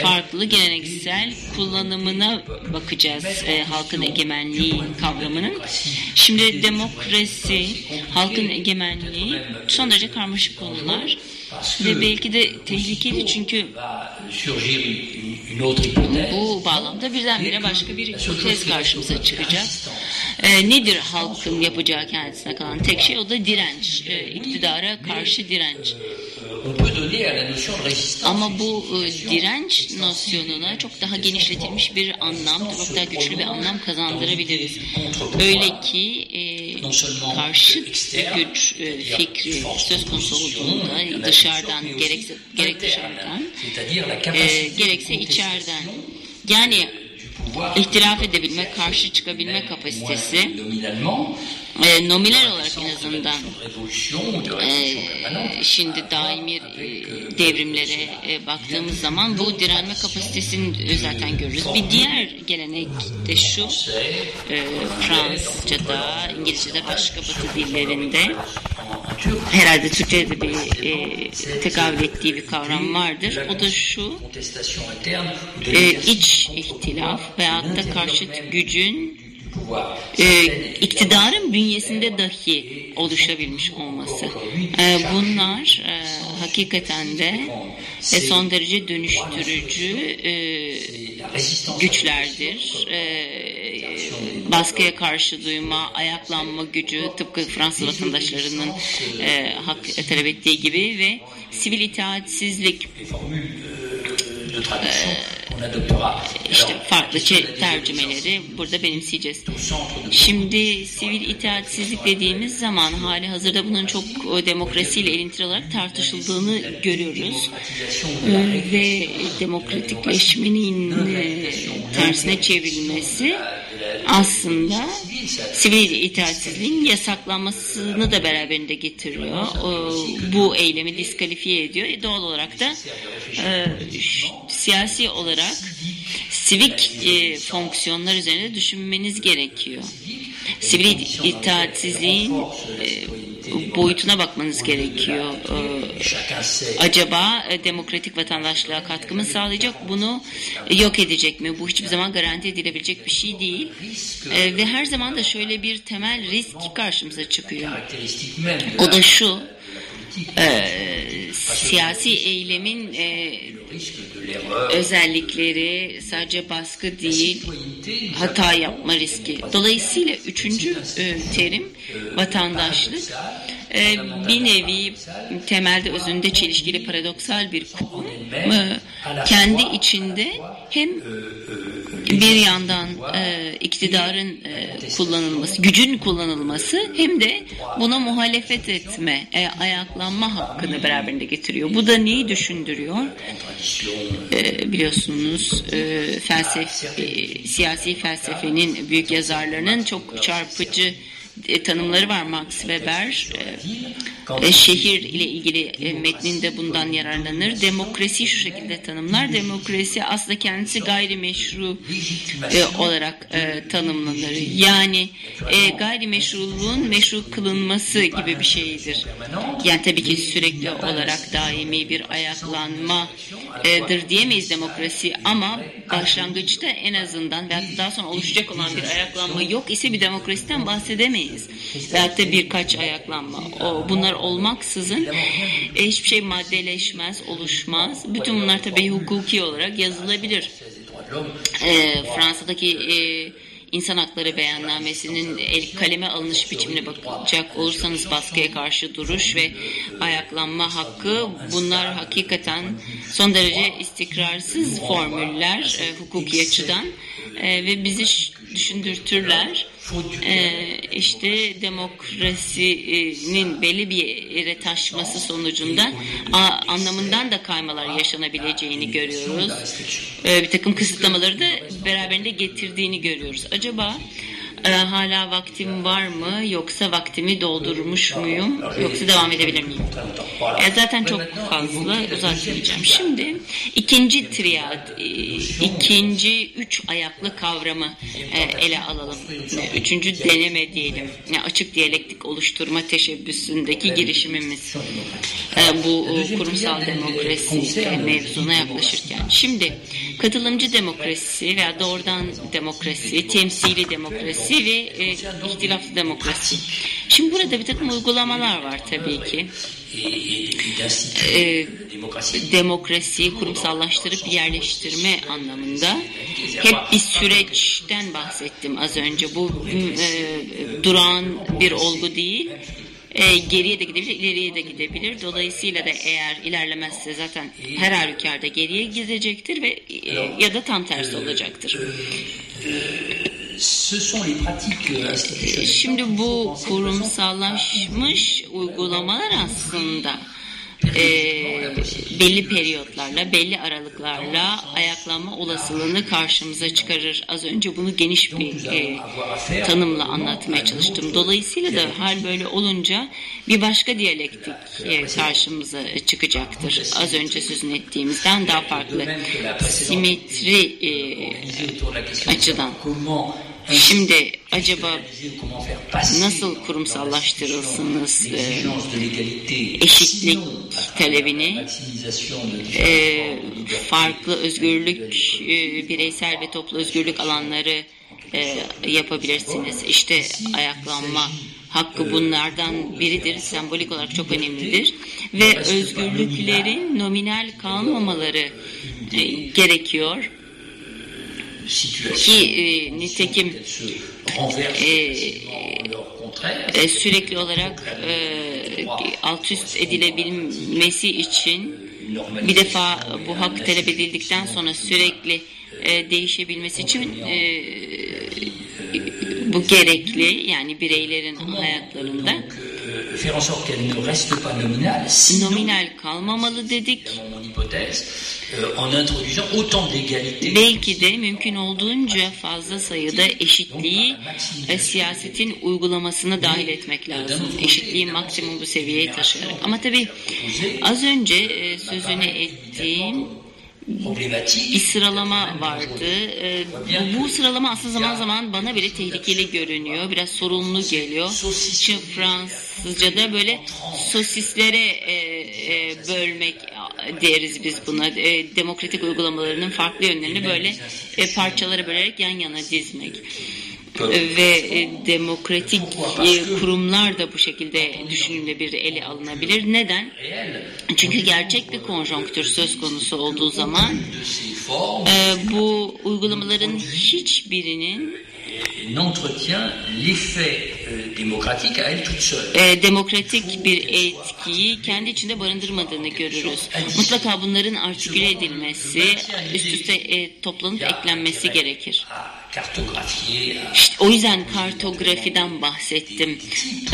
farklı geleneksel kullanımına bakacağız e, halkın egemenliği kavramının. Şimdi demokrasi, halkın egemenliği son derece karmaşık konular ve belki de tehlikeli çünkü bu bağlamda birdenbire başka bir tez karşımıza çıkacak. E, nedir halkın yapacağı kendisine kalan tek şey? O da direnç. E, iktidara karşı direnç. Ama bu e, direnç nosyonuna çok daha genişletilmiş bir anlam, çok daha güçlü bir anlam kazandırabiliriz. Öyle ki e, karşıt güç e, fikri söz konusu olduğunda dışarıdan gerekse, gerek dışarıdan e, gerekse içeriden yani ihtilaf edebilme, karşı çıkabilme kapasitesi e, nominal olarak en azından e, şimdi daimi e, devrimlere e, baktığımız zaman bu direnme kapasitesini zaten görürüz. Bir diğer gelenek de şu e, Fransızca'da, İngilizce'de başka batı dillerinde herhalde Türkçe'de bir e, tekabül ettiği bir kavram vardır. O da şu e, iç ihtilaf veyahut da karşıt gücün e, iktidarın bünyesinde dahi oluşabilmiş olması. E, bunlar e, hakikaten de e, son derece dönüştürücü e, güçlerdir. E, baskıya karşı duyma, ayaklanma gücü tıpkı Fransız vatandaşlarının e, hak talep ettiği gibi ve sivil itaatsizlik işte farklı tercümeleri burada benimseyeceğiz. Şimdi sivil itaatsizlik dediğimiz zaman hali hazırda bunun çok demokrasiyle elintili olarak tartışıldığını görüyoruz. Ve demokratikleşmenin tersine çevrilmesi aslında sivil itaatsizliğin yasaklanmasını da beraberinde getiriyor. Bu eylemi diskalifiye ediyor. E, doğal olarak da e, siyasi olarak sivik e, fonksiyonlar üzerinde düşünmeniz gerekiyor. Sivil itaatsizliğin e, boyutuna bakmanız gerekiyor. Ee, acaba e, demokratik vatandaşlığa katkı mı sağlayacak? Bunu yok edecek mi? Bu hiçbir zaman garanti edilebilecek bir şey değil. Ee, ve her zaman da şöyle bir temel risk karşımıza çıkıyor. O da şu e, siyasi eylemin e, özellikleri sadece baskı değil hata yapma riski. Dolayısıyla üçüncü e, terim vatandaşlık e, bir nevi temelde özünde çelişkili paradoksal bir konu. E, kendi içinde hem bir yandan e, iktidarın e, kullanılması, gücün kullanılması hem de buna muhalefet etme, e, ayaklanma hakkını beraberinde getiriyor. Bu da neyi düşündürüyor? E, biliyorsunuz e, felsefe, e, siyasi felsefenin büyük yazarlarının çok çarpıcı e, tanımları var Max Weber. E, şehir ile ilgili e, metninde bundan yararlanır. Demokrasi şu şekilde tanımlar. Demokrasi aslında kendisi gayrimeşru e, olarak e, tanımlanır. Yani e, gayrimeşruluğun meşru kılınması gibi bir şeydir. Yani tabii ki sürekli olarak daimi bir ayaklanmadır diyemeyiz demokrasi ama başlangıçta en azından ve daha sonra oluşacak olan bir ayaklanma yok ise bir demokrasiden bahsedemeyiz. Veyahut da birkaç ayaklanma. O, bunlar olmaksızın e, hiçbir şey maddeleşmez, oluşmaz. Bütün bunlar tabii hukuki olarak yazılabilir. E, Fransa'daki e, İnsan Hakları Beyannamesi'nin el kaleme alınış biçimine bakacak olursanız baskıya karşı duruş ve ayaklanma hakkı bunlar hakikaten son derece istikrarsız formüller e, hukuki açıdan e, ve bizi düşündürtürler. Ee, işte demokrasinin belli bir yere taşması sonucunda a, anlamından da kaymalar yaşanabileceğini görüyoruz. Ee, bir takım kısıtlamaları da beraberinde getirdiğini görüyoruz. Acaba e, hala vaktim var mı yoksa vaktimi doldurmuş muyum yoksa devam edebilir miyim? E, zaten çok fazla uzatmayacağım. Şimdi ikinci triad, e, ikinci üç ayaklı kavramı e, ele alalım. Üçüncü deneme diyelim. E, açık diyalektik oluşturma teşebbüsündeki girişimimiz. E, bu e, kurumsal demokrasi mevzuna yaklaşırken. Şimdi katılımcı demokrasi veya doğrudan demokrasi, temsili demokrasi ve e, ihtilaflı demokrasi. Şimdi burada bir takım uygulamalar var tabii ki. E, demokrasiyi kurumsallaştırıp yerleştirme anlamında hep bir süreçten bahsettim az önce. Bu e, duran bir olgu değil e, geriye de gidebilir, ileriye de gidebilir. Dolayısıyla da eğer ilerlemezse zaten her halükarda geriye gidecektir ve e, ya da tam tersi olacaktır. Şimdi bu kurumsallaşmış uygulamalar aslında e, belli periyotlarla, belli aralıklarla ayaklanma olasılığını karşımıza çıkarır. Az önce bunu geniş bir e, tanımla anlatmaya çalıştım. Dolayısıyla da hal böyle olunca bir başka diyalektik e, karşımıza çıkacaktır. Az önce sözünü ettiğimizden daha farklı. Simetri e, açıdan. Şimdi acaba nasıl kurumsallaştırılsınız e, eşitlik talebini e, farklı özgürlük e, bireysel ve toplu özgürlük alanları yapabilirsiniz. İşte ayaklanma hakkı bunlardan biridir. Sembolik olarak çok önemlidir. Ve özgürlüklerin nominal kalmamaları gerekiyor ki e, nitekim e, e, sürekli olarak e, alt üst edilebilmesi için bir defa bu hak talep edildikten sonra sürekli e, değişebilmesi için e, bu gerekli yani bireylerin hayatlarında nominal kalmamalı dedik. Belki de mümkün olduğunca fazla sayıda eşitliği siyasetin uygulamasına dahil etmek lazım. Eşitliği maksimum bu seviyeye taşıyarak. Ama tabii az önce e, sözünü ettiğim bir sıralama vardı. Ee, bu, bu sıralama aslında zaman zaman bana bile tehlikeli görünüyor. Biraz sorunlu geliyor. Çünkü Fransızca'da böyle sosislere e, e, bölmek deriz biz buna. E, demokratik uygulamalarının farklı yönlerini böyle parçalara bölerek yan yana dizmek ve e, demokratik e, kurumlar da bu şekilde düşünülebilir, ele alınabilir. Neden? Çünkü gerçek bir konjonktür söz konusu olduğu zaman e, bu uygulamaların hiçbirinin n'entretient l'effet démocratique à elle toute seule. demokratik bir etkiyi kendi içinde barındırmadığını görürüz. Mutlaka bunların artiküle edilmesi, üst üste e, toplanıp eklenmesi gerekir. İşte o yüzden kartografiden bahsettim.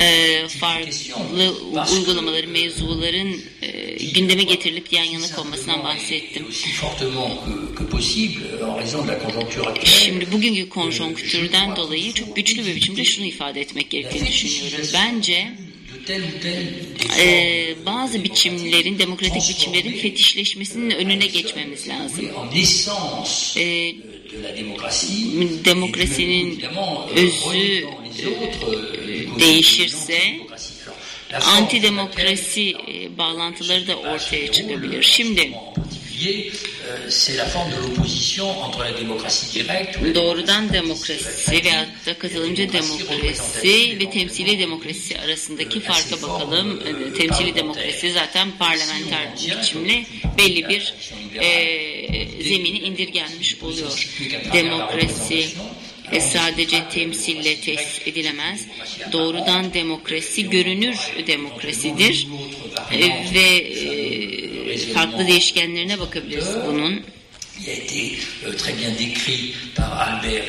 E, farklı uygulamaların, mevzuların e, gündeme getirilip yan yana konmasından bahsettim. Şimdi bugünkü konjonktürden dolayı çok güçlü bir biçimde şunu ifade etmek gerektiğini düşünüyorum. Bence e, bazı biçimlerin, demokratik biçimlerin fetişleşmesinin önüne geçmemiz lazım. E, demokrasinin özü değişirse antidemokrasi bağlantıları da ortaya çıkabilir. Şimdi euh, c'est la forme de l'opposition entre la démocratie directe ou la Doğrudan demokrasi veyahut da katılımcı demokrasi ve temsili demokrasi arasındaki farka bakalım. Temsili demokrasi zaten parlamenter biçimle belli bir e, zemini indirgenmiş oluyor. Demokrasi e, sadece temsille tesis edilemez. Doğrudan demokrasi görünür demokrasidir E, ve e, farklı değişkenlerine bakabiliriz bunun. Bu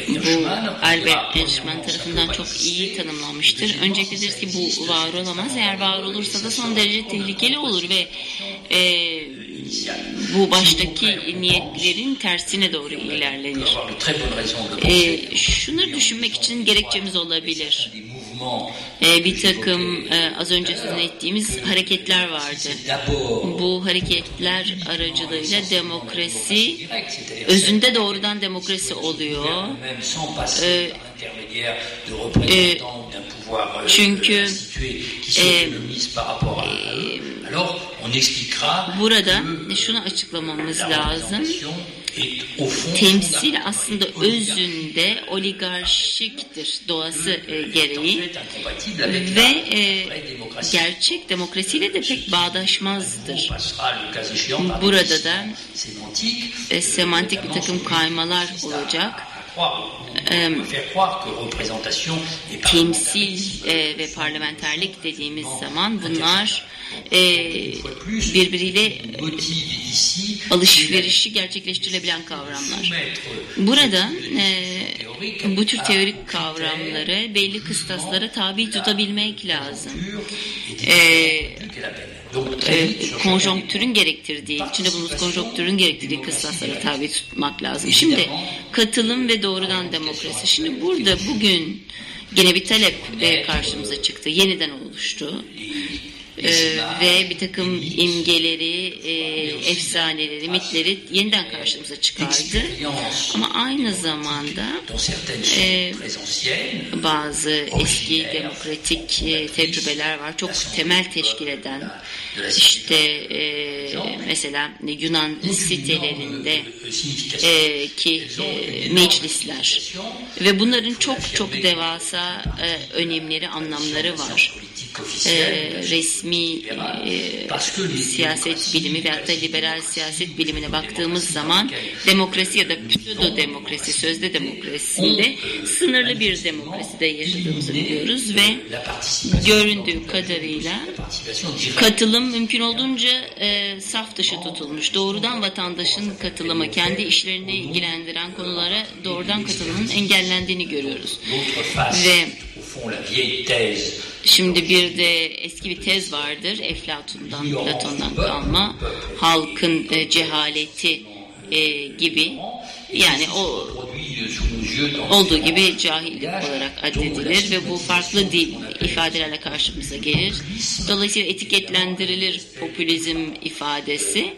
Hirschman. Albert Einstein tarafından çok iyi tanımlanmıştır. Öncelikle deriz ki bu var olamaz. Eğer var olursa da son derece tehlikeli olur ve e, bu baştaki niyetlerin tersine doğru ilerlenir. E, şunları düşünmek için gerekçemiz olabilir. E, bir takım e, az önce sözünü ettiğimiz hareketler vardı. Bu hareketler aracılığıyla demokrasi özünde doğrudan demokrasi oluyor. pouvoir euh, çünkü, institué Burada que şunu açıklamamız la lazım. Temsil aslında özünde oligarşiktir doğası e, gereği ve e, gerçek demokrasiyle de pek bağdaşmazdır. Burada da e, semantik bir takım kaymalar olacak. Euh, Temsil e, ve parlamenterlik dediğimiz zaman bunlar e, birbiriyle alışverişi gerçekleştirilebilen kavramlar. Burada e, bu tür teorik kavramları belli kıstaslara tabi tutabilmek lazım. E, e, konjonktürün gerektirdiği, içinde bulunduğumuz konjonktürün gerektirdiği kıstaslara tabi tutmak lazım. Şimdi katılım ve doğrudan demokrasi. Şimdi burada bugün gene bir talep e, karşımıza çıktı. Yeniden oluştu. E, ve bir takım imgeleri, e, efsaneleri, mitleri yeniden karşımıza çıkardı. Ama aynı zamanda anciennes, bazı eski demokratik e, tecrübeler var. Çok temel teşkil eden işte e, mesela Yunan sitelerinde e, ki e, meclisler ve bunların çok çok devasa e, önemleri, anlamları var. E, resmi e, siyaset bilimi ve hatta liberal siyaset bilimine baktığımız zaman demokrasi ya da pseudo demokrasi, sözde demokraside sınırlı bir demokraside yaşadığımızı biliyoruz ve göründüğü kadarıyla katılım mümkün olduğunca e, saf dışı tutulmuş. Doğrudan vatandaşın katılımı, kendi işlerini ilgilendiren konulara doğrudan katılımın engellendiğini görüyoruz. Ve Şimdi bir de eski bir tez vardır Eflatun'dan, Platon'dan kalma. Halkın e, cehaleti e, gibi. Yani o olduğu gibi cahillik olarak addedilir ve bu farklı dil ifadelerle karşımıza gelir. Dolayısıyla etiketlendirilir popülizm ifadesi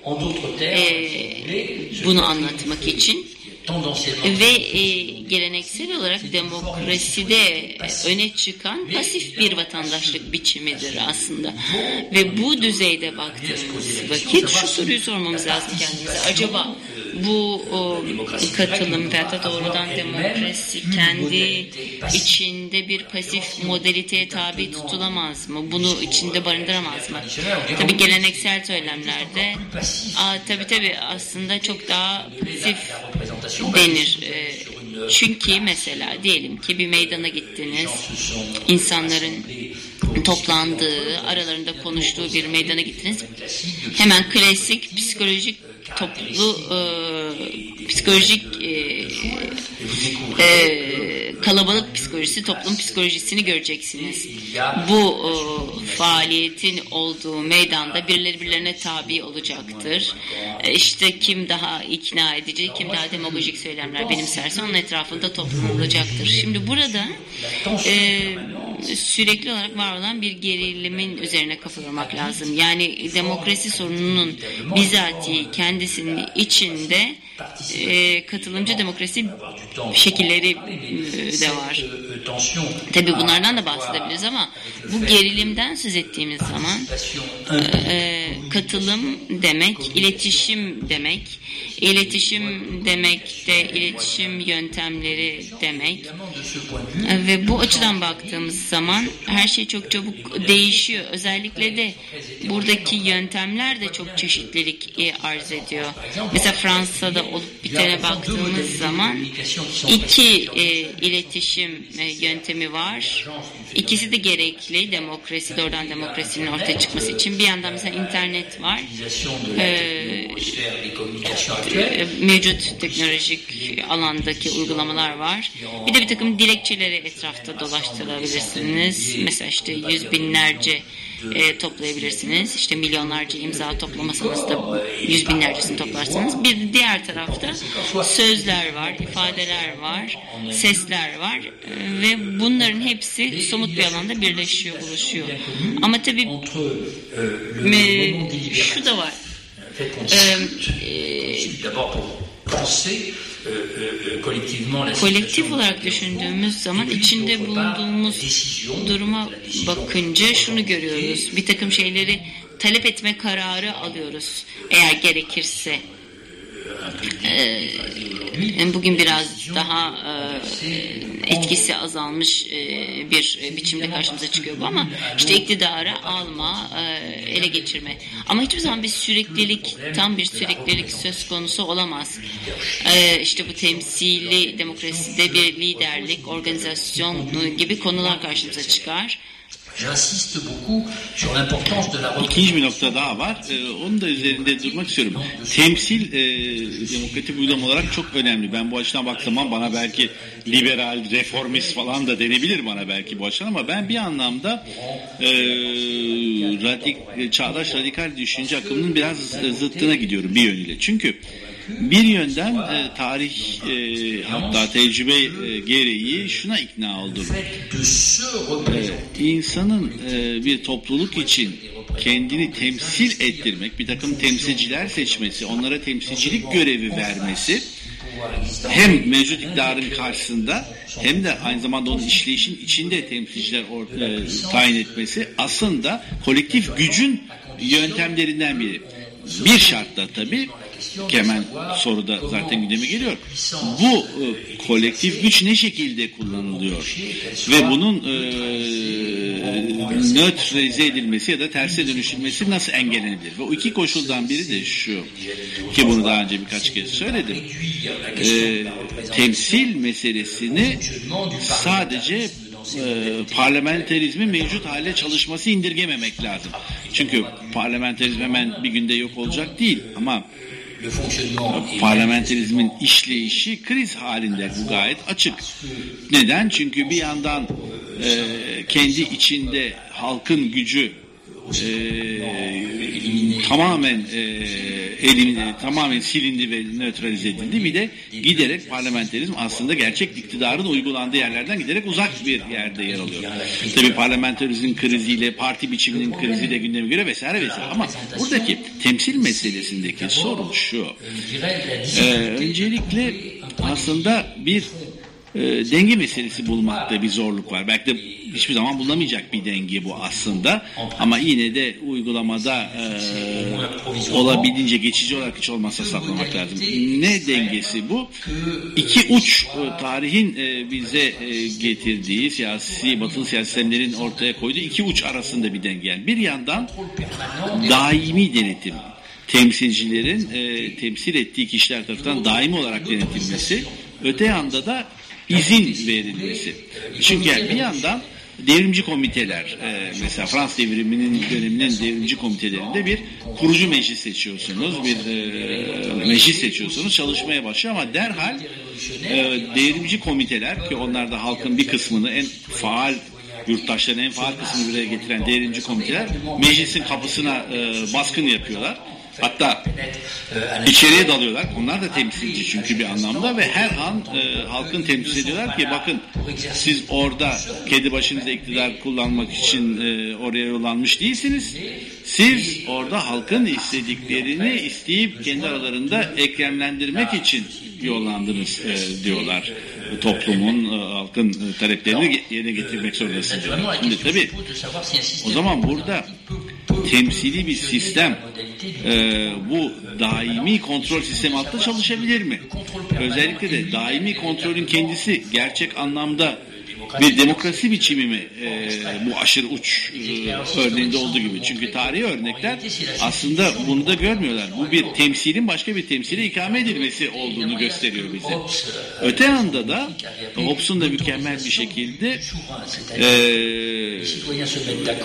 e, bunu anlatmak için ve e, geleneksel olarak demokraside öne çıkan pasif bir vatandaşlık biçimidir aslında. Ve bu düzeyde baktığımız vakit şu soruyu sormamız lazım kendimize. Acaba bu o, katılım veya da doğrudan demokrasi kendi içinde bir pasif modaliteye tabi tutulamaz mı? Bunu içinde barındıramaz mı? Tabi geleneksel söylemlerde tabi tabi aslında çok daha pasif denir. Ee, çünkü mesela diyelim ki bir meydana gittiniz, insanların toplandığı, aralarında konuştuğu bir meydana gittiniz. Hemen klasik psikolojik toplu e, psikolojik e, e, kalabalık psikolojisi, toplum psikolojisini göreceksiniz. Bu e, faaliyetin olduğu meydanda birileri birilerine tabi olacaktır. E, işte kim daha ikna edici, kim daha demagojik söylemler benimserse onun etrafında toplanılacaktır. Şimdi burada e, sürekli olarak var olan bir gerilimin üzerine kafa yormak lazım. Yani demokrasi sorununun bizatihi kendisinin içinde e, katılımcı demokrasi şekilleri e, de var. Tabi bunlardan da bahsedebiliriz ama bu gerilimden söz ettiğimiz zaman e, katılım demek, iletişim demek, iletişim demek de iletişim yöntemleri demek ve bu açıdan baktığımız zaman her şey çok çabuk değişiyor. Özellikle de buradaki yöntemler de çok çeşitlilik arz ediyor. Mesela Fransa'da olup bitene baktığımız zaman iki e, iletişim e, yöntemi var. İkisi de gerekli demokrasi, doğrudan demokrasinin ortaya çıkması için. Bir yandan mesela internet var. Ee, mevcut teknolojik alandaki uygulamalar var. Bir de bir takım dilekçeleri etrafta dolaştırabilirsiniz. Mesela işte yüz binlerce e, toplayabilirsiniz. İşte milyonlarca imza toplamasanız da yüz binlercesini toplarsınız. Bir diğer tarafta sözler var, ifadeler var, sesler var e, ve bunların hepsi somut bir alanda birleşiyor, buluşuyor. Ama tabii e, şu da var. Kolektif olarak düşündüğümüz zaman içinde bulunduğumuz duruma bakınca şunu görüyoruz. Bir takım şeyleri talep etme kararı alıyoruz. Eğer gerekirse bugün biraz daha e, etkisi azalmış e, bir biçimde karşımıza çıkıyor bu ama işte iktidarı alma, ele geçirme. Ama hiçbir zaman bir süreklilik, tam bir süreklilik söz konusu olamaz. İşte bu temsili demokraside bir liderlik, organizasyon gibi konular karşımıza çıkar. İkinci bir nokta daha var. Ee, onun da üzerinde durmak istiyorum. Temsil e, demokratik uygulama olarak çok önemli. Ben bu açıdan baktığım bana belki liberal, reformist falan da denebilir bana belki bu açıdan ama ben bir anlamda e, radik, çağdaş radikal düşünce akımının biraz zıttına gidiyorum bir yönüyle. Çünkü bir yönden e, tarih e, hatta tecrübe e, gereği şuna ikna oldum. E, insanın e, bir topluluk için kendini temsil ettirmek, bir takım temsilciler seçmesi, onlara temsilcilik görevi vermesi hem mevcut iktidarın karşısında hem de aynı zamanda onun işleyişin içinde temsilciler e, tayin etmesi aslında kolektif gücün yöntemlerinden biri. Bir şartla tabii ki soruda zaten gündeme geliyor. Bu e, kolektif güç ne şekilde kullanılıyor? Ve bunun e, nötralize edilmesi ya da terse dönüşülmesi nasıl engellenebilir? Ve o iki koşuldan biri de şu ki bunu daha önce birkaç kez söyledim. E, temsil meselesini sadece e, parlamenterizmin mevcut hale çalışması indirgememek lazım. Çünkü parlamenterizm hemen bir günde yok olacak değil ama parlamenterizmin işleyişi kriz halinde bu gayet açık. Neden? Çünkü bir yandan e, kendi içinde halkın gücü e, tamamen e, elimine tamamen silindi ve nötralize edildi. Bir de giderek parlamenterizm aslında gerçek iktidarın uygulandığı yerlerden giderek uzak bir yerde yer alıyor. Tabi parlamenterizmin kriziyle, parti biçiminin kriziyle gündeme göre vesaire vesaire. Ama buradaki temsil meselesindeki sorun şu. Ee, öncelikle aslında bir e, denge meselesi bulmakta bir zorluk var. Belki de hiçbir zaman bulunamayacak bir denge bu aslında. Ama yine de uygulamada e, olabildiğince geçici olarak hiç olmazsa saklamak lazım. Ne dengesi bu? İki uç e, tarihin e, bize e, getirdiği siyasi, batılı siyasetlerin ortaya koyduğu iki uç arasında bir denge. Yani bir yandan daimi denetim temsilcilerin e, temsil ettiği kişiler tarafından daimi olarak denetilmesi, öte yanda da izin verilmesi. Çünkü bir yandan devrimci komiteler e, mesela Fransız devriminin döneminin devrimci komitelerinde bir kurucu meclis seçiyorsunuz bir e, meclis seçiyorsunuz çalışmaya başlıyor ama derhal e, devrimci komiteler ki onlar da halkın bir kısmını en faal yurttaşların en faal kısmını buraya getiren devrimci komiteler meclisin kapısına baskın yapıyorlar Hatta içeriye dalıyorlar. Onlar da temsilci çünkü bir anlamda ve her an e, halkın temsil ediyorlar ki bakın siz orada kedi başınıza iktidar kullanmak için e, oraya yollanmış değilsiniz. Siz orada halkın istediklerini isteyip kendi aralarında ekremlendirmek için yollandınız e, diyorlar. Toplumun, e, halkın e, taleplerini yerine getirmek zorundasınız. Şimdi tabii o zaman burada temsili bir sistem e, bu daimi kontrol sistemi altında çalışabilir mi? Özellikle de daimi kontrolün kendisi gerçek anlamda bir demokrasi biçimi mi? E, bu aşırı uç e, örneğinde olduğu gibi. Çünkü tarihi örnekler aslında bunu da görmüyorlar. Bu bir temsilin başka bir temsile ikame edilmesi olduğunu gösteriyor bize. Öte yanda da Hobbes'un da mükemmel bir şekilde e,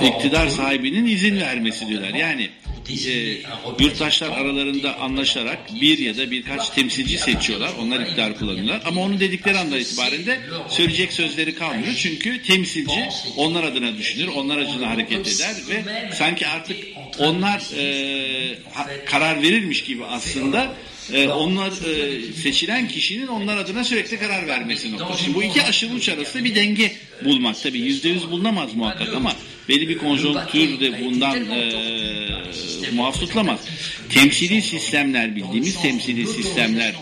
iktidar sahibinin izin vermesi diyorlar. Yani e, yurttaşlar aralarında anlaşarak bir ya da birkaç temsilci seçiyorlar. Onlar iktidar kullanıyorlar. Ama onun dedikleri andan itibaren de söyleyecek sözleri kalmıyor. Çünkü temsilci onlar adına düşünür, onlar adına hareket eder ve sanki artık onlar e, karar verirmiş gibi aslında e, onlar e, seçilen kişinin onlar adına sürekli karar vermesi noktası. Bu iki aşırı uç arasında bir denge bulmak tabii yüzde yüz bulunamaz muhakkak ama belli bir konjonktür de bundan e, muaf tutulamaz. Temsili sistemler bildiğimiz temsili sistemler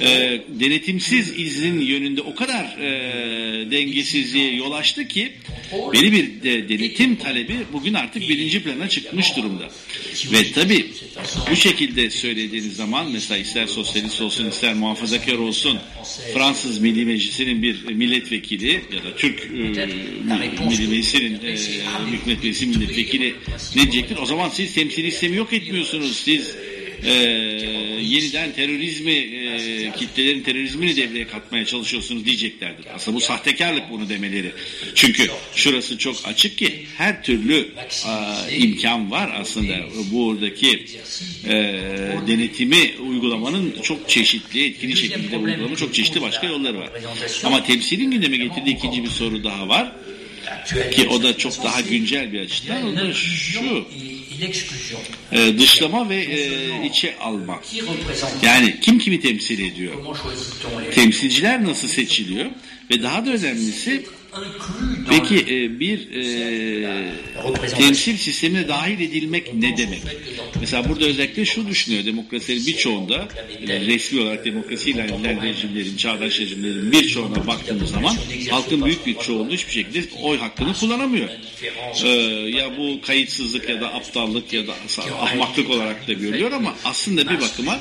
e, denetimsiz izin yönünde o kadar e, dengesizliğe yol açtı ki belli bir de, denetim talebi bugün artık birinci plana çıkmış durumda. Ve tabi bu şekilde söylediğiniz zaman mesela ister sosyalist olsun ister muhafazakar olsun Fransız Milli Meclisi'nin bir milletvekili ya da Türk e, Milli Meclisi'nin e, hükümet meclisi milletvekili ne diyecektir? O zaman siz temsili sistemi yok etmiyorsunuz. Siz e, yeniden terörizmi e, kitlelerin terörizmini devreye katmaya çalışıyorsunuz diyeceklerdir. Aslında bu sahtekarlık bunu demeleri. Çünkü şurası çok açık ki her türlü e, imkan var aslında buradaki e, denetimi uygulamanın çok çeşitli, etkili şekilde uygulama çok çeşitli başka yolları var. Ama temsilin gündeme getirdiği ikinci bir soru daha var ki o da çok daha güncel bir açıdan o da şu. e, dışlama ve e, içe alma. Yani kim kimi temsil ediyor? Temsilciler nasıl seçiliyor? Ve daha da önemlisi Peki e, bir e, temsil sistemine dahil edilmek ne demek? Mesela burada özellikle şu düşünüyor demokrasilerin birçoğunda resmi olarak demokrasi ilan edilen rejimlerin, çağdaş rejimlerin birçoğuna baktığımız zaman halkın büyük bir çoğunluğu hiçbir şekilde oy hakkını kullanamıyor. E, ya bu kayıtsızlık ya da aptallık ya da ahmaklık olarak da görülüyor ama aslında bir bakıma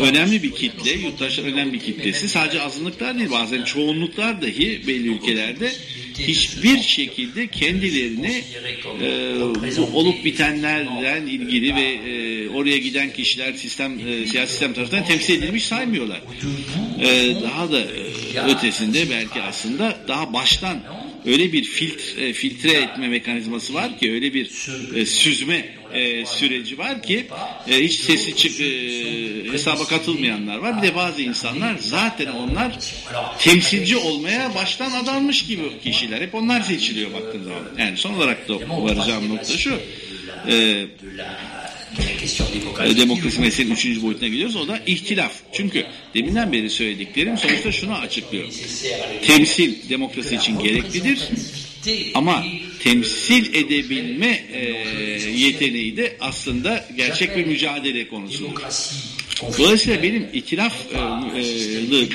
önemli bir kitle, yurttaşlar önemli bir kitlesi sadece azınlıklar değil bazen çoğunluklar dahi belli ülkelerde hiçbir şekilde kendilerini e, olup bitenlerden ilgili ve e, oraya giden kişiler sistem e, siyasi sistem tarafından temsil edilmiş saymıyorlar. E, daha da e, ötesinde belki aslında daha baştan öyle bir filtre, filtre etme mekanizması var ki öyle bir e, süzme e, süreci var ki e, hiç sesi çık e, hesaba katılmayanlar var. Bir de bazı insanlar zaten onlar temsilci olmaya baştan adanmış gibi kişiler. Hep onlar seçiliyor baktığın zaman. Yani son olarak da varacağım nokta şu. E, demokrasi meselenin üçüncü boyutuna gidiyoruz. O da ihtilaf. Çünkü deminden beri söylediklerim sonuçta şunu açıklıyor. Temsil demokrasi için gereklidir. Ama temsil edebilme e, yeteneği de aslında gerçek bir mücadele konusu. Dolayısıyla benim itilaflı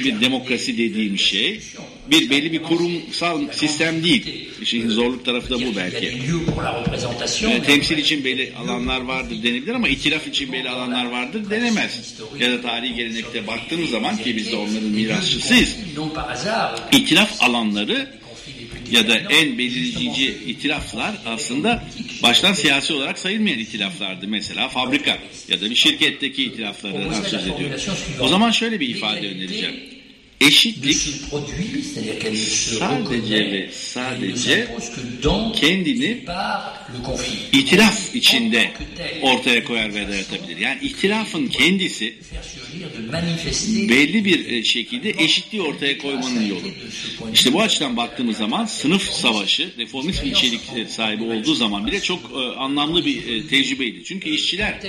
bir demokrasi dediğim şey bir belli bir kurumsal sistem değil. İşin zorluk tarafı da bu belki. Yani temsil için belli alanlar vardır denebilir ama itilaf için belli alanlar vardır denemez. Ya da tarihi gelenekte baktığımız zaman ki biz de onların mirasçısıyız. İtilaf alanları ya da en belirleyici itilaflar aslında baştan siyasi olarak sayılmayan itilaflardı. Mesela fabrika ya da bir şirketteki itilaflardan söz ediyor. O zaman şöyle bir ifade önereceğim. Eşitlik sadece ve sadece kendini itilaf içinde ortaya koyar ve dayatabilir. Yani ihtilafın kendisi belli bir e, şekilde eşitliği ortaya koymanın yolu. İşte bu açıdan baktığımız zaman sınıf savaşı reformist bir içerik sahibi olduğu zaman bile çok e, anlamlı bir e, tecrübeydi. Çünkü işçiler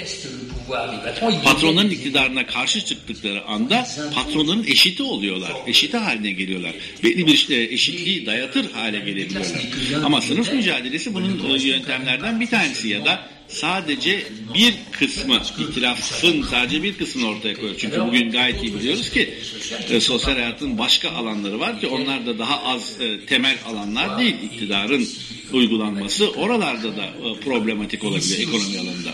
patronların iktidarına karşı çıktıkları anda patronların eşiti oluyorlar. Eşiti haline geliyorlar. Belli bir e, eşitliği dayatır hale gelebiliyorlar. Ama sınıf mücadelesi bunun yöntemlerden bir tanesi ya da sadece bir kısmı itilafın sadece bir kısmını ortaya koyuyor. Çünkü bugün gayet iyi biliyoruz ki e, sosyal hayatın başka alanları var ki onlar da daha az e, temel alanlar değil iktidarın uygulanması oralarda da e, problematik olabilir ekonomi alanında.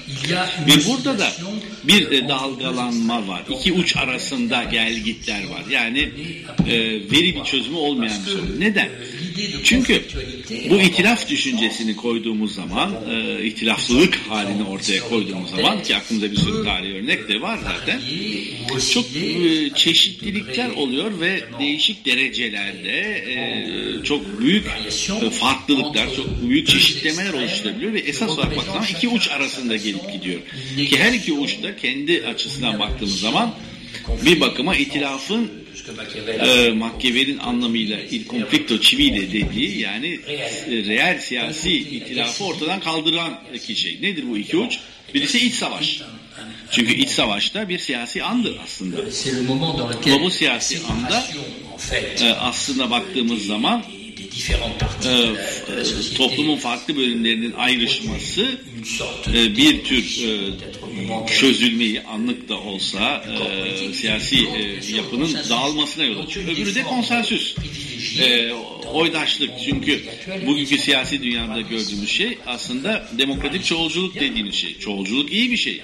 Ve burada da bir e, dalgalanma var. İki uç arasında gelgitler var. Yani e, veri bir çözümü olmayan bir sorun. Neden? Çünkü bu itilaf düşüncesini koyduğumuz zaman, e, itilaflılık halini ortaya koyduğumuz zaman ki aklımda bir sürü tarihi örnek de var zaten. Çok e, çeşitlilikler oluyor ve değişik derecelerde e, çok büyük e, farklılıklar, çok büyük çeşitlemeler oluşturabiliyor ve esas olarak baktığımız iki uç arasında gelip gidiyor. Ki her iki uç da kendi açısından baktığımız zaman bir bakıma itilafın e, Machiavelli'nin anlamıyla il conflitto civile dediği yani e, reel siyasi itilafı ortadan kaldıran iki şey. Nedir bu iki uç? Birisi iç savaş. Çünkü iç savaşta bir siyasi andır aslında. Lequel Bu siyasi anda e, aslında baktığımız zaman e, e, toplumun farklı bölümlerinin ayrışması bir tür e, çözülmeyi anlık da olsa e, siyasi e, yapının dağılmasına yol açıyor. Öbürü de konsensüs. E, oydaşlık çünkü bugünkü siyasi dünyada gördüğümüz şey aslında demokratik çoğulculuk dediğimiz şey. Çoğulculuk iyi bir şey.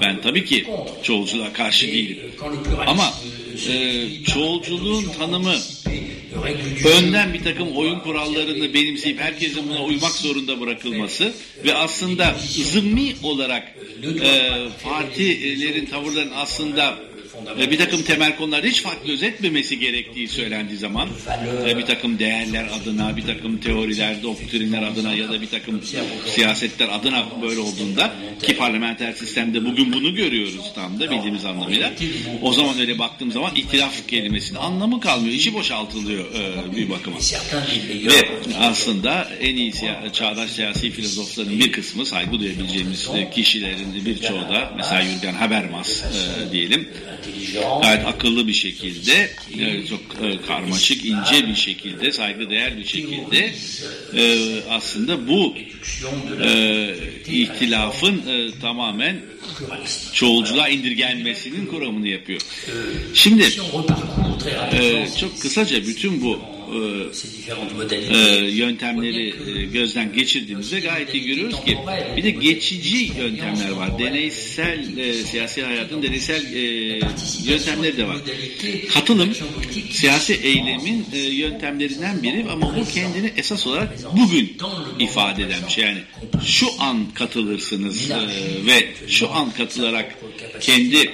Ben tabii ki çoğulculuğa karşı değilim. Ama e, çoğulculuğun tanımı önden bir takım oyun kurallarını benimseyip herkesin buna uymak zorunda bırakılması ve aslında zımmi olarak e, partilerin tavırların aslında e, bir takım temel konularda hiç fark gözetmemesi gerektiği söylendiği zaman e, bir takım değerler adına, bir takım teoriler, doktrinler adına ya da bir takım siyasetler adına böyle olduğunda ki parlamenter sistemde bugün bunu görüyoruz tam da bildiğimiz anlamıyla. O zaman öyle baktığım zaman itilaf kelimesinin anlamı kalmıyor. içi boşaltılıyor e, bir bakıma. Ve aslında en iyi siya- çağdaş siyasi filozofların bir kısmı saygı duyabileceğimiz kişilerin birçoğu da mesela Jürgen Habermas e, diyelim gayet akıllı bir şekilde çok karmaşık ince bir şekilde saygıdeğer bir şekilde e, aslında bu e, ihtilafın e, tamamen çoğulculuğa indirgenmesinin kuramını yapıyor. Şimdi çok kısaca bütün bu e, e, yöntemleri e, gözden geçirdiğimizde gayet iyi görüyoruz ki bir de geçici yöntemler var. Deneysel e, siyasi hayatın deneysel e, yöntemleri de var. Katılım siyasi eylemin e, yöntemlerinden biri ama bu kendini esas olarak bugün ifade eden bir şey. Yani şu an katılırsınız e, ve şu an katılarak kendi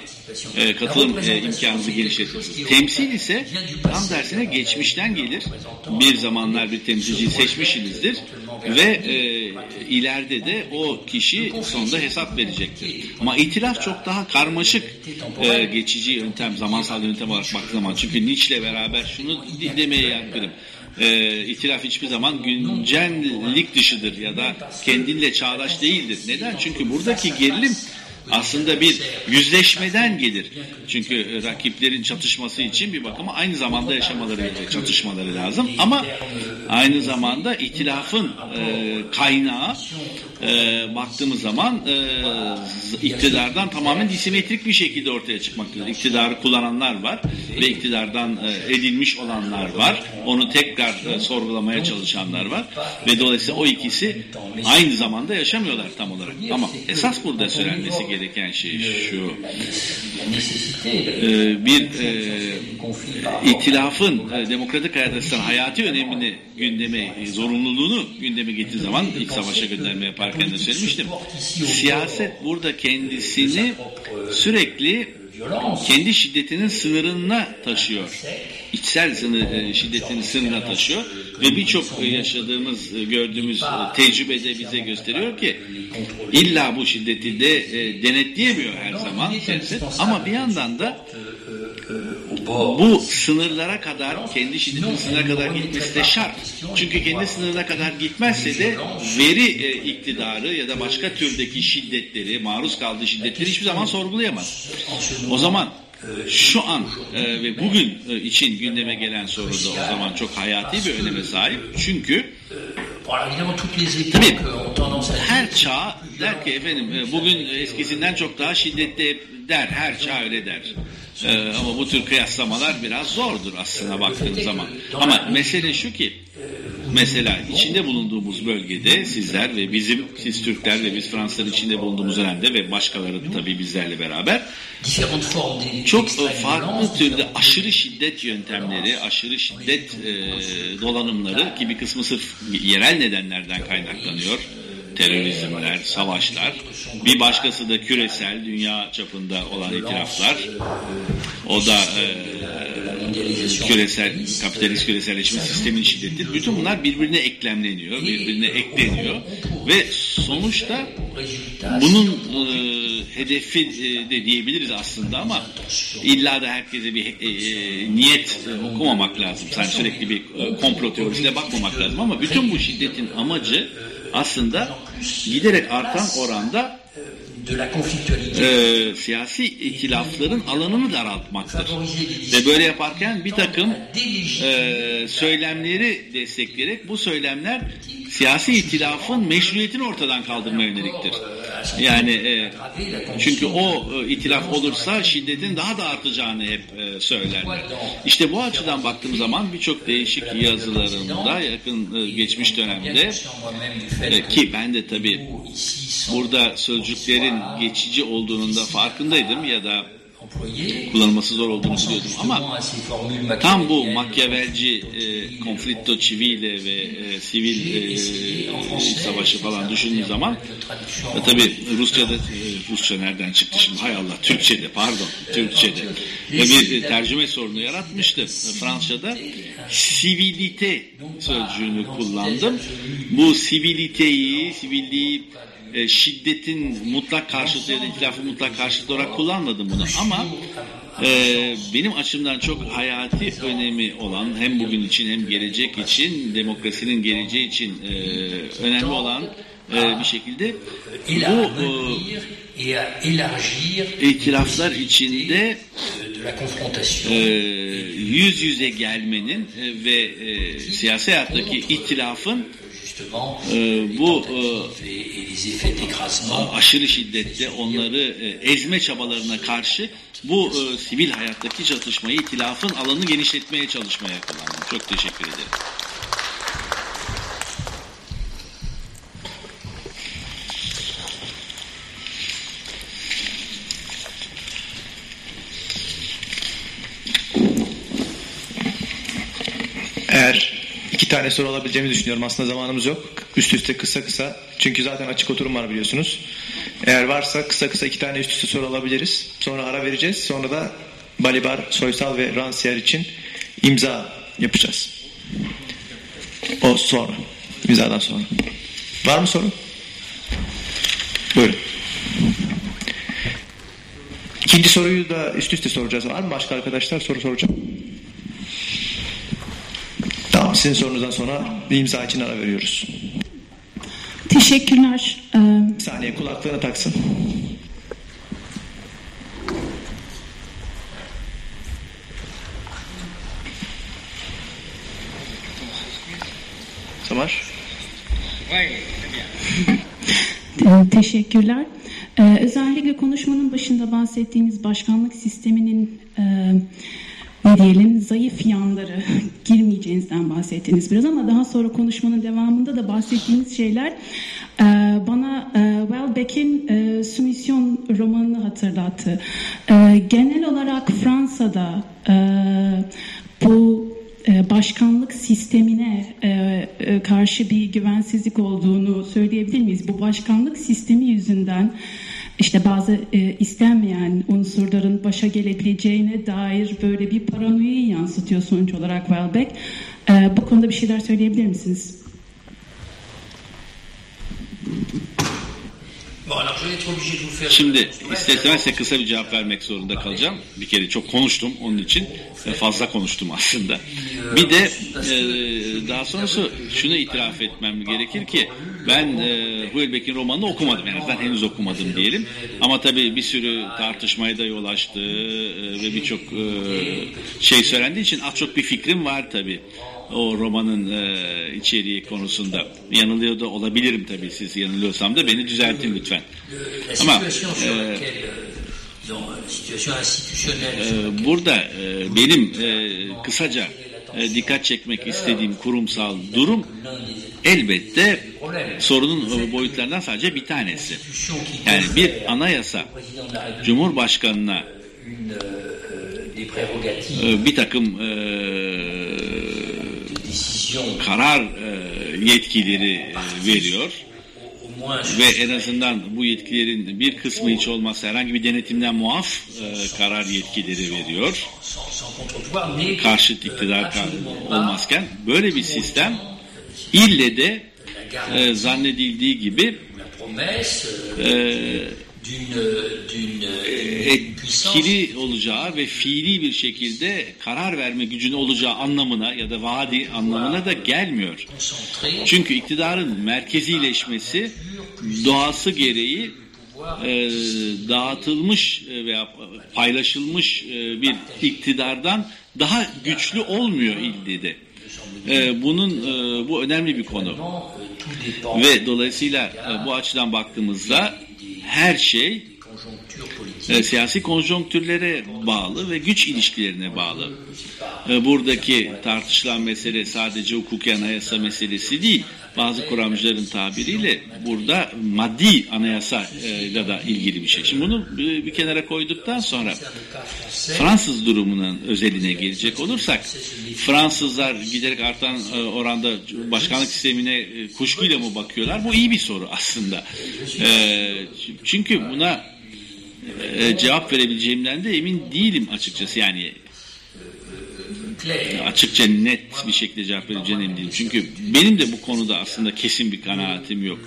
e, katılım e, imkanınızı genişletirsiniz. Temsil ise tam tersine geçmişten gelir. Bir zamanlar bir temsilciyi seçmişsinizdir ve e, ileride de o kişi sonunda hesap verecektir. Ama itilaf çok daha karmaşık e, geçici yöntem, zamansal yöntem olarak baktığı zaman. Çünkü Nietzsche'le beraber şunu de- demeye yatkınım. E, itilaf hiçbir zaman güncellik dışıdır ya da kendinle çağdaş değildir. Neden? Çünkü buradaki gerilim aslında bir yüzleşmeden gelir. Çünkü e, rakiplerin çatışması için bir bakıma aynı zamanda yaşamaları, e, çatışmaları lazım. Ama aynı zamanda itilafın e, kaynağı e, baktığımız zaman e, iktidardan tamamen disimetrik bir şekilde ortaya çıkmaktadır. İktidarı kullananlar var ve iktidardan e, edilmiş olanlar var. Onu tekrar e, sorgulamaya çalışanlar var. Ve dolayısıyla o ikisi aynı zamanda yaşamıyorlar tam olarak. Ama esas burada söylenmesi gereken şey şu. e, bir e, itilafın e, demokratik hayat açısından hayati önemini gündeme, e, zorunluluğunu gündeme getirdiği zaman ilk savaşa gönderme yaparken de söylemiştim. Siyaset burada kendisini sürekli kendi şiddetinin sınırına taşıyor. İçsel sınır, e, şiddetinin sınırına taşıyor ve birçok yaşadığımız, e, gördüğümüz e, tecrübede bize gösteriyor ki illa bu şiddeti de denetleyemiyor her zaman ama bir yandan da bu sınırlara kadar, kendi şiddetinin sınırına kadar gitmesi de şart. Çünkü kendi sınırına kadar gitmezse de veri e, iktidarı ya da başka türdeki şiddetleri, maruz kaldığı şiddetleri hiçbir zaman sorgulayamaz. O zaman şu an e, ve bugün e, için gündeme gelen soru da o zaman çok hayati bir öneme sahip. Çünkü Tabii her çağ der ki efendim e, bugün eskisinden çok daha şiddetli der. Her çağ öyle der. Ama bu tür kıyaslamalar biraz zordur aslında baktığın zaman. Ama mesele şu ki mesela içinde bulunduğumuz bölgede sizler ve bizim siz Türkler ve biz Fransızlar içinde bulunduğumuz dönemde ve başkaları tabii bizlerle beraber çok farklı türde aşırı şiddet yöntemleri, aşırı şiddet e, dolanımları ki bir kısmı sırf yerel nedenlerden kaynaklanıyor terörizmler, savaşlar. Bir başkası da küresel, dünya çapında olan itiraflar. O da e, küresel, kapitalist küreselleşme sistemin şiddeti. Bütün bunlar birbirine eklemleniyor, birbirine ekleniyor. Ve sonuçta bunun e, hedefi e, de diyebiliriz aslında ama illa da herkese bir e, e, niyet okumamak lazım. Sen sürekli bir e, komplo teorisine bakmamak lazım ama bütün bu şiddetin amacı aslında giderek artan oranda e, siyasi ihtilafların alanını daraltmaktır. Ve böyle yaparken bir takım e, söylemleri destekleyerek bu söylemler siyasi ihtilafın meşruiyetini ortadan kaldırmaya yöneliktir. Yani e, çünkü o e, itilaf olursa şiddetin daha da artacağını hep e, söylerler. İşte bu açıdan baktığım zaman birçok değişik yazılarında yakın e, geçmiş dönemde e, ki ben de tabii burada sözcüklerin geçici olduğunun da farkındaydım ya da kullanılması zor olduğunu biliyordum ama tam bu makyavelci e, konflitto civile ve e, sivil e, savaşı falan düşündüğün zaman e, tabi Rusça'da e, Rusça nereden çıktı şimdi? Hay Allah Türkçe'de pardon Türkçe'de. Ve bir e, tercüme sorunu yaratmıştı. Fransızca'da sivilite sözcüğünü kullandım. Bu siviliteyi sivilliği e, şiddetin mutlak karşıtı ya da itilafın mutlak karşıtı olarak kullanmadım bunu. Ama e, benim açımdan çok hayati önemi olan hem bugün için hem gelecek için demokrasinin geleceği için e, önemli olan e, bir şekilde bu e, itilaflar içinde e, yüz yüze gelmenin e, ve e, siyasi hayattaki itilafın ee, bu e, aşırı şiddette onları e, ezme çabalarına karşı bu e, sivil hayattaki çatışmayı, itilafın alanını genişletmeye çalışmaya kullandım. Çok teşekkür ederim. Eğer iki tane soru alabileceğimizi düşünüyorum. Aslında zamanımız yok. Üst üste kısa kısa. Çünkü zaten açık oturum var biliyorsunuz. Eğer varsa kısa kısa iki tane üst üste soru alabiliriz. Sonra ara vereceğiz. Sonra da Balibar, Soysal ve Ransiyer için imza yapacağız. O sonra. İmzadan sonra. Var mı soru? Buyurun. İkinci soruyu da üst üste soracağız. Var mı başka arkadaşlar soru soracağım? Tamam sizin sorunuzdan sonra bir imza için ara veriyoruz. Teşekkürler. Ee, Bir saniye kulaklığını taksın. Samar. e, teşekkürler. Ee, özellikle konuşmanın başında bahsettiğiniz başkanlık sisteminin e, ne diyelim zayıf yanları girmeyeceğinizden bahsettiniz biraz ama daha sonra konuşmanın devamında da bahsettiğiniz şeyler e, bana e, Welbeck'in e, romanını hatırlattı. E, genel olarak Fransa'da e, bu başkanlık sistemine karşı bir güvensizlik olduğunu söyleyebilir miyiz? Bu başkanlık sistemi yüzünden işte bazı e, istenmeyen unsurların başa gelebileceğine dair böyle bir paranoyayı yansıtıyor sonuç olarak Welbeck. E, bu konuda bir şeyler söyleyebilir misiniz? Şimdi ister istemez kısa bir cevap vermek zorunda kalacağım. Bir kere çok konuştum onun için. Fazla konuştum aslında. Bir de e, daha sonrası şunu itiraf etmem gerekir ki ben e, Hüelbeck'in romanını okumadım. En azından henüz okumadım diyelim. Ama tabii bir sürü tartışmaya da yol açtı e, ve birçok e, şey söylendiği için az çok bir fikrim var tabii o romanın e, içeriği konusunda. Yanılıyor da olabilirim tabii siz yanılıyorsam da beni düzeltin lütfen. Ama e, e, burada e, benim e, kısaca e, dikkat çekmek istediğim kurumsal durum elbette sorunun boyutlarından sadece bir tanesi. Yani bir anayasa Cumhurbaşkanına e, bir takım e, karar e, yetkileri e, veriyor ve en azından bu yetkilerin bir kısmı hiç olmazsa herhangi bir denetimden muaf e, karar yetkileri veriyor. Karşıt iktidar olmazken böyle bir sistem ille de zannedildiği gibi etkili olacağı ve fiili bir şekilde karar verme gücünün olacağı anlamına ya da vaadi anlamına da gelmiyor. Çünkü iktidarın merkezileşmesi doğası gereği e, dağıtılmış veya paylaşılmış e, bir iktidardan daha güçlü olmuyor ilde de. E, bunun e, bu önemli bir konu. Ve dolayısıyla e, bu açıdan baktığımızda her şey e, siyasi konjonktürlere bağlı ve güç ilişkilerine bağlı. E, buradaki tartışılan mesele sadece hukuki anayasa meselesi değil. Bazı kuramcıların tabiriyle burada maddi anayasa ile da ilgili bir şey. Şimdi bunu bir kenara koyduktan sonra Fransız durumunun özeline gelecek olursak Fransızlar giderek artan e, oranda başkanlık sistemine e, kuşkuyla mı bakıyorlar? Bu iyi bir soru aslında. E, çünkü buna cevap verebileceğimden de emin değilim açıkçası. Yani açıkça net bir şekilde cevap vereceğine emin değilim. Çünkü benim de bu konuda aslında kesin bir kanaatim yok.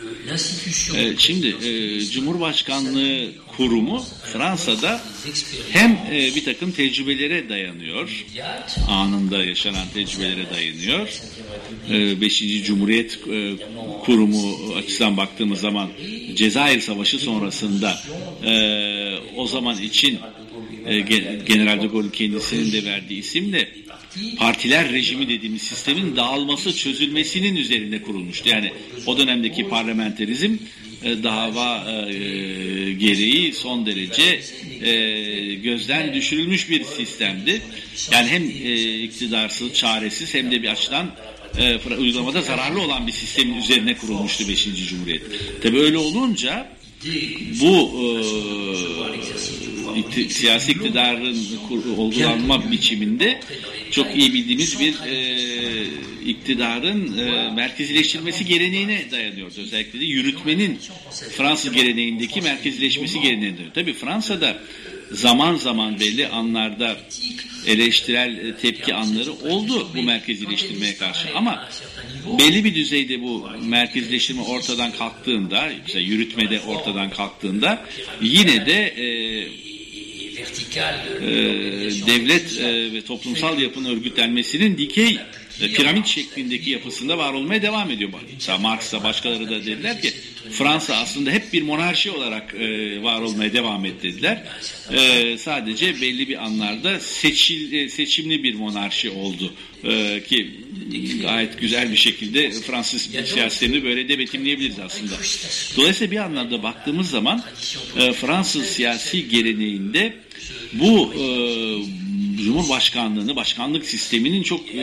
Ee, şimdi e, Cumhurbaşkanlığı kurumu Fransa'da hem e, bir takım tecrübelere dayanıyor, anında yaşanan tecrübelere dayanıyor. E, Beşinci Cumhuriyet e, Kurumu açısından baktığımız zaman Cezayir Savaşı sonrasında e, o zaman için e, General de Gaulle kendisinin de verdiği isimle partiler rejimi dediğimiz sistemin dağılması, çözülmesinin üzerine kurulmuştu. Yani o dönemdeki parlamenterizm e, dava e, gereği son derece e, gözden düşürülmüş bir sistemdi. Yani hem iktidarsız, çaresiz hem de bir açıdan uygulamada zararlı olan bir sistemin üzerine kurulmuştu 5. Cumhuriyet. Tabi öyle olunca bu e, siyasi iktidarın uygulanma biçiminde çok iyi bildiğimiz bir e, iktidarın e, merkezileştirilmesi geleneğine dayanıyordu. Özellikle de yürütmenin Fransız geleneğindeki merkezileşmesi geleneğine dayanıyor. Tabii Fransa'da zaman zaman belli anlarda eleştirel e, tepki anları oldu bu merkezileştirmeye karşı. Ama belli bir düzeyde bu merkezleştirme ortadan kalktığında, işte yürütmede ortadan kalktığında yine de e, e, devlet e, ve toplumsal yapının örgütlenmesinin dikey piramit şeklindeki yapısında var olmaya devam ediyor. Mesela Marx'a başkaları da dediler ki Fransa aslında hep bir monarşi olarak e, var olmaya devam et dediler. E, sadece belli bir anlarda seçil, e, seçimli bir monarşi oldu. E, ki gayet güzel bir şekilde Fransız siyasetini böyle de betimleyebiliriz aslında. Dolayısıyla bir anlamda baktığımız zaman e, Fransız siyasi geleneğinde bu e, Cumhurbaşkanlığını, başkanlık sisteminin çok e,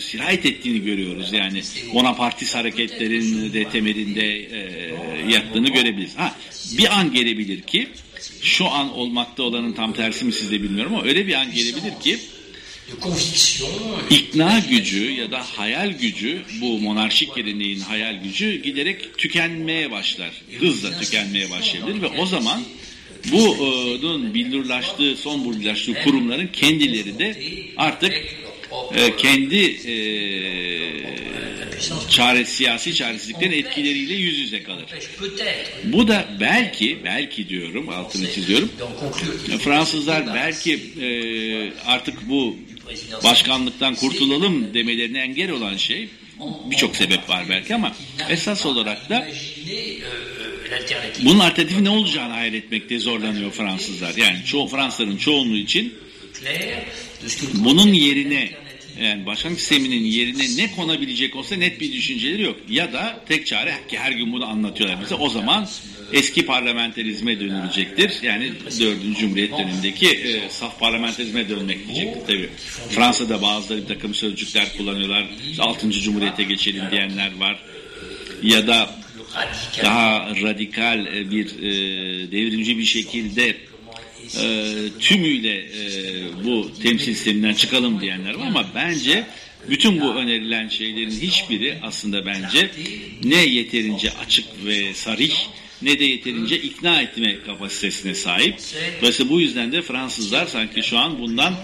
sirayet ettiğini görüyoruz. Yani Bonapartist hareketlerin de temelinde e, yattığını görebiliriz. Ha, bir an gelebilir ki şu an olmakta olanın tam tersi mi siz de bilmiyorum ama öyle bir an gelebilir ki. İkna gücü ya da hayal gücü bu monarşik geleneğin hayal gücü giderek tükenmeye başlar. Hızla tükenmeye başlayabilir ve o zaman bunun billurlaştığı, son billurlaştığı kurumların kendileri de artık e, kendi e, çare, siyasi çaresizliklerin etkileriyle yüz yüze kalır. Bu da belki, belki diyorum, altını çiziyorum, conclure. Fransızlar belki e, artık bu başkanlıktan kurtulalım demelerine engel olan şey birçok sebep var belki ama esas olarak da. Bunun alternatifi ne olacağını hayal etmekte zorlanıyor Fransızlar. Yani çoğu Fransızların çoğunluğu için bunun yerine yani başkanlık sisteminin yerine ne konabilecek olsa net bir düşünceleri yok. Ya da tek çare ki her gün bunu anlatıyorlar bize. O zaman eski parlamenterizme dönülecektir. Yani 4. Cumhuriyet dönemindeki e, saf parlamenterizme dönmek diyecektir tabii. Fransa'da bazıları bir takım sözcükler kullanıyorlar. 6. Cumhuriyete geçelim diyenler var. Ya da daha radikal e, bir e, devrimci bir şekilde e, tümüyle bu temsil sisteminden çıkalım diyenler var ama bence bütün bu önerilen şeylerin hiçbiri aslında bence ne yeterince açık ve sarih ne de yeterince ikna etme kapasitesine sahip. Dolayısıyla bu yüzden de Fransızlar sanki şu an bundan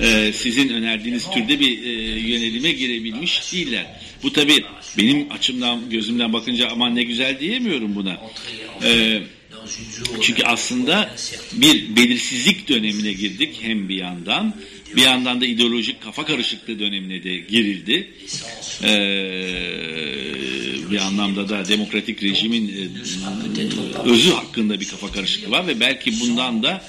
e, sizin önerdiğiniz türde bir e, yönelime girebilmiş değiller. Bu tabii benim açımdan gözümden bakınca aman ne güzel diyemiyorum buna. E, zone çünkü aslında bir belirsizlik dönemine girdik hem bir yandan. Bir yandan da ideolojik kafa karışıklığı dönemine de girildi. Ee, bir anlamda da demokratik rejimin e, özü hakkında bir kafa karışıklığı var ve belki bundan da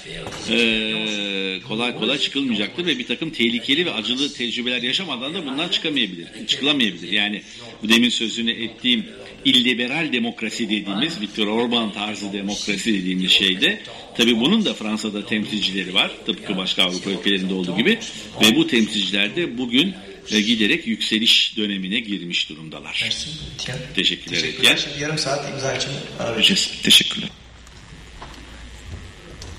e, kolay kolay çıkılmayacaktır ve bir takım tehlikeli ve acılı tecrübeler yaşamadan da bundan çıkamayabilir, çıkılamayabilir. Yani bu demin sözünü ettiğim illiberal demokrasi dediğimiz Viktor Orban tarzı demokrasi dediğimiz şeyde tabi bunun da Fransa'da temsilcileri var tıpkı başka Avrupa ülkelerinde olduğu gibi ve bu temsilciler de bugün e, giderek yükseliş dönemine girmiş durumdalar. Merci. Teşekkürler Teşekkürler. Yarım saat imza için ara vereceğiz. Teşekkürler.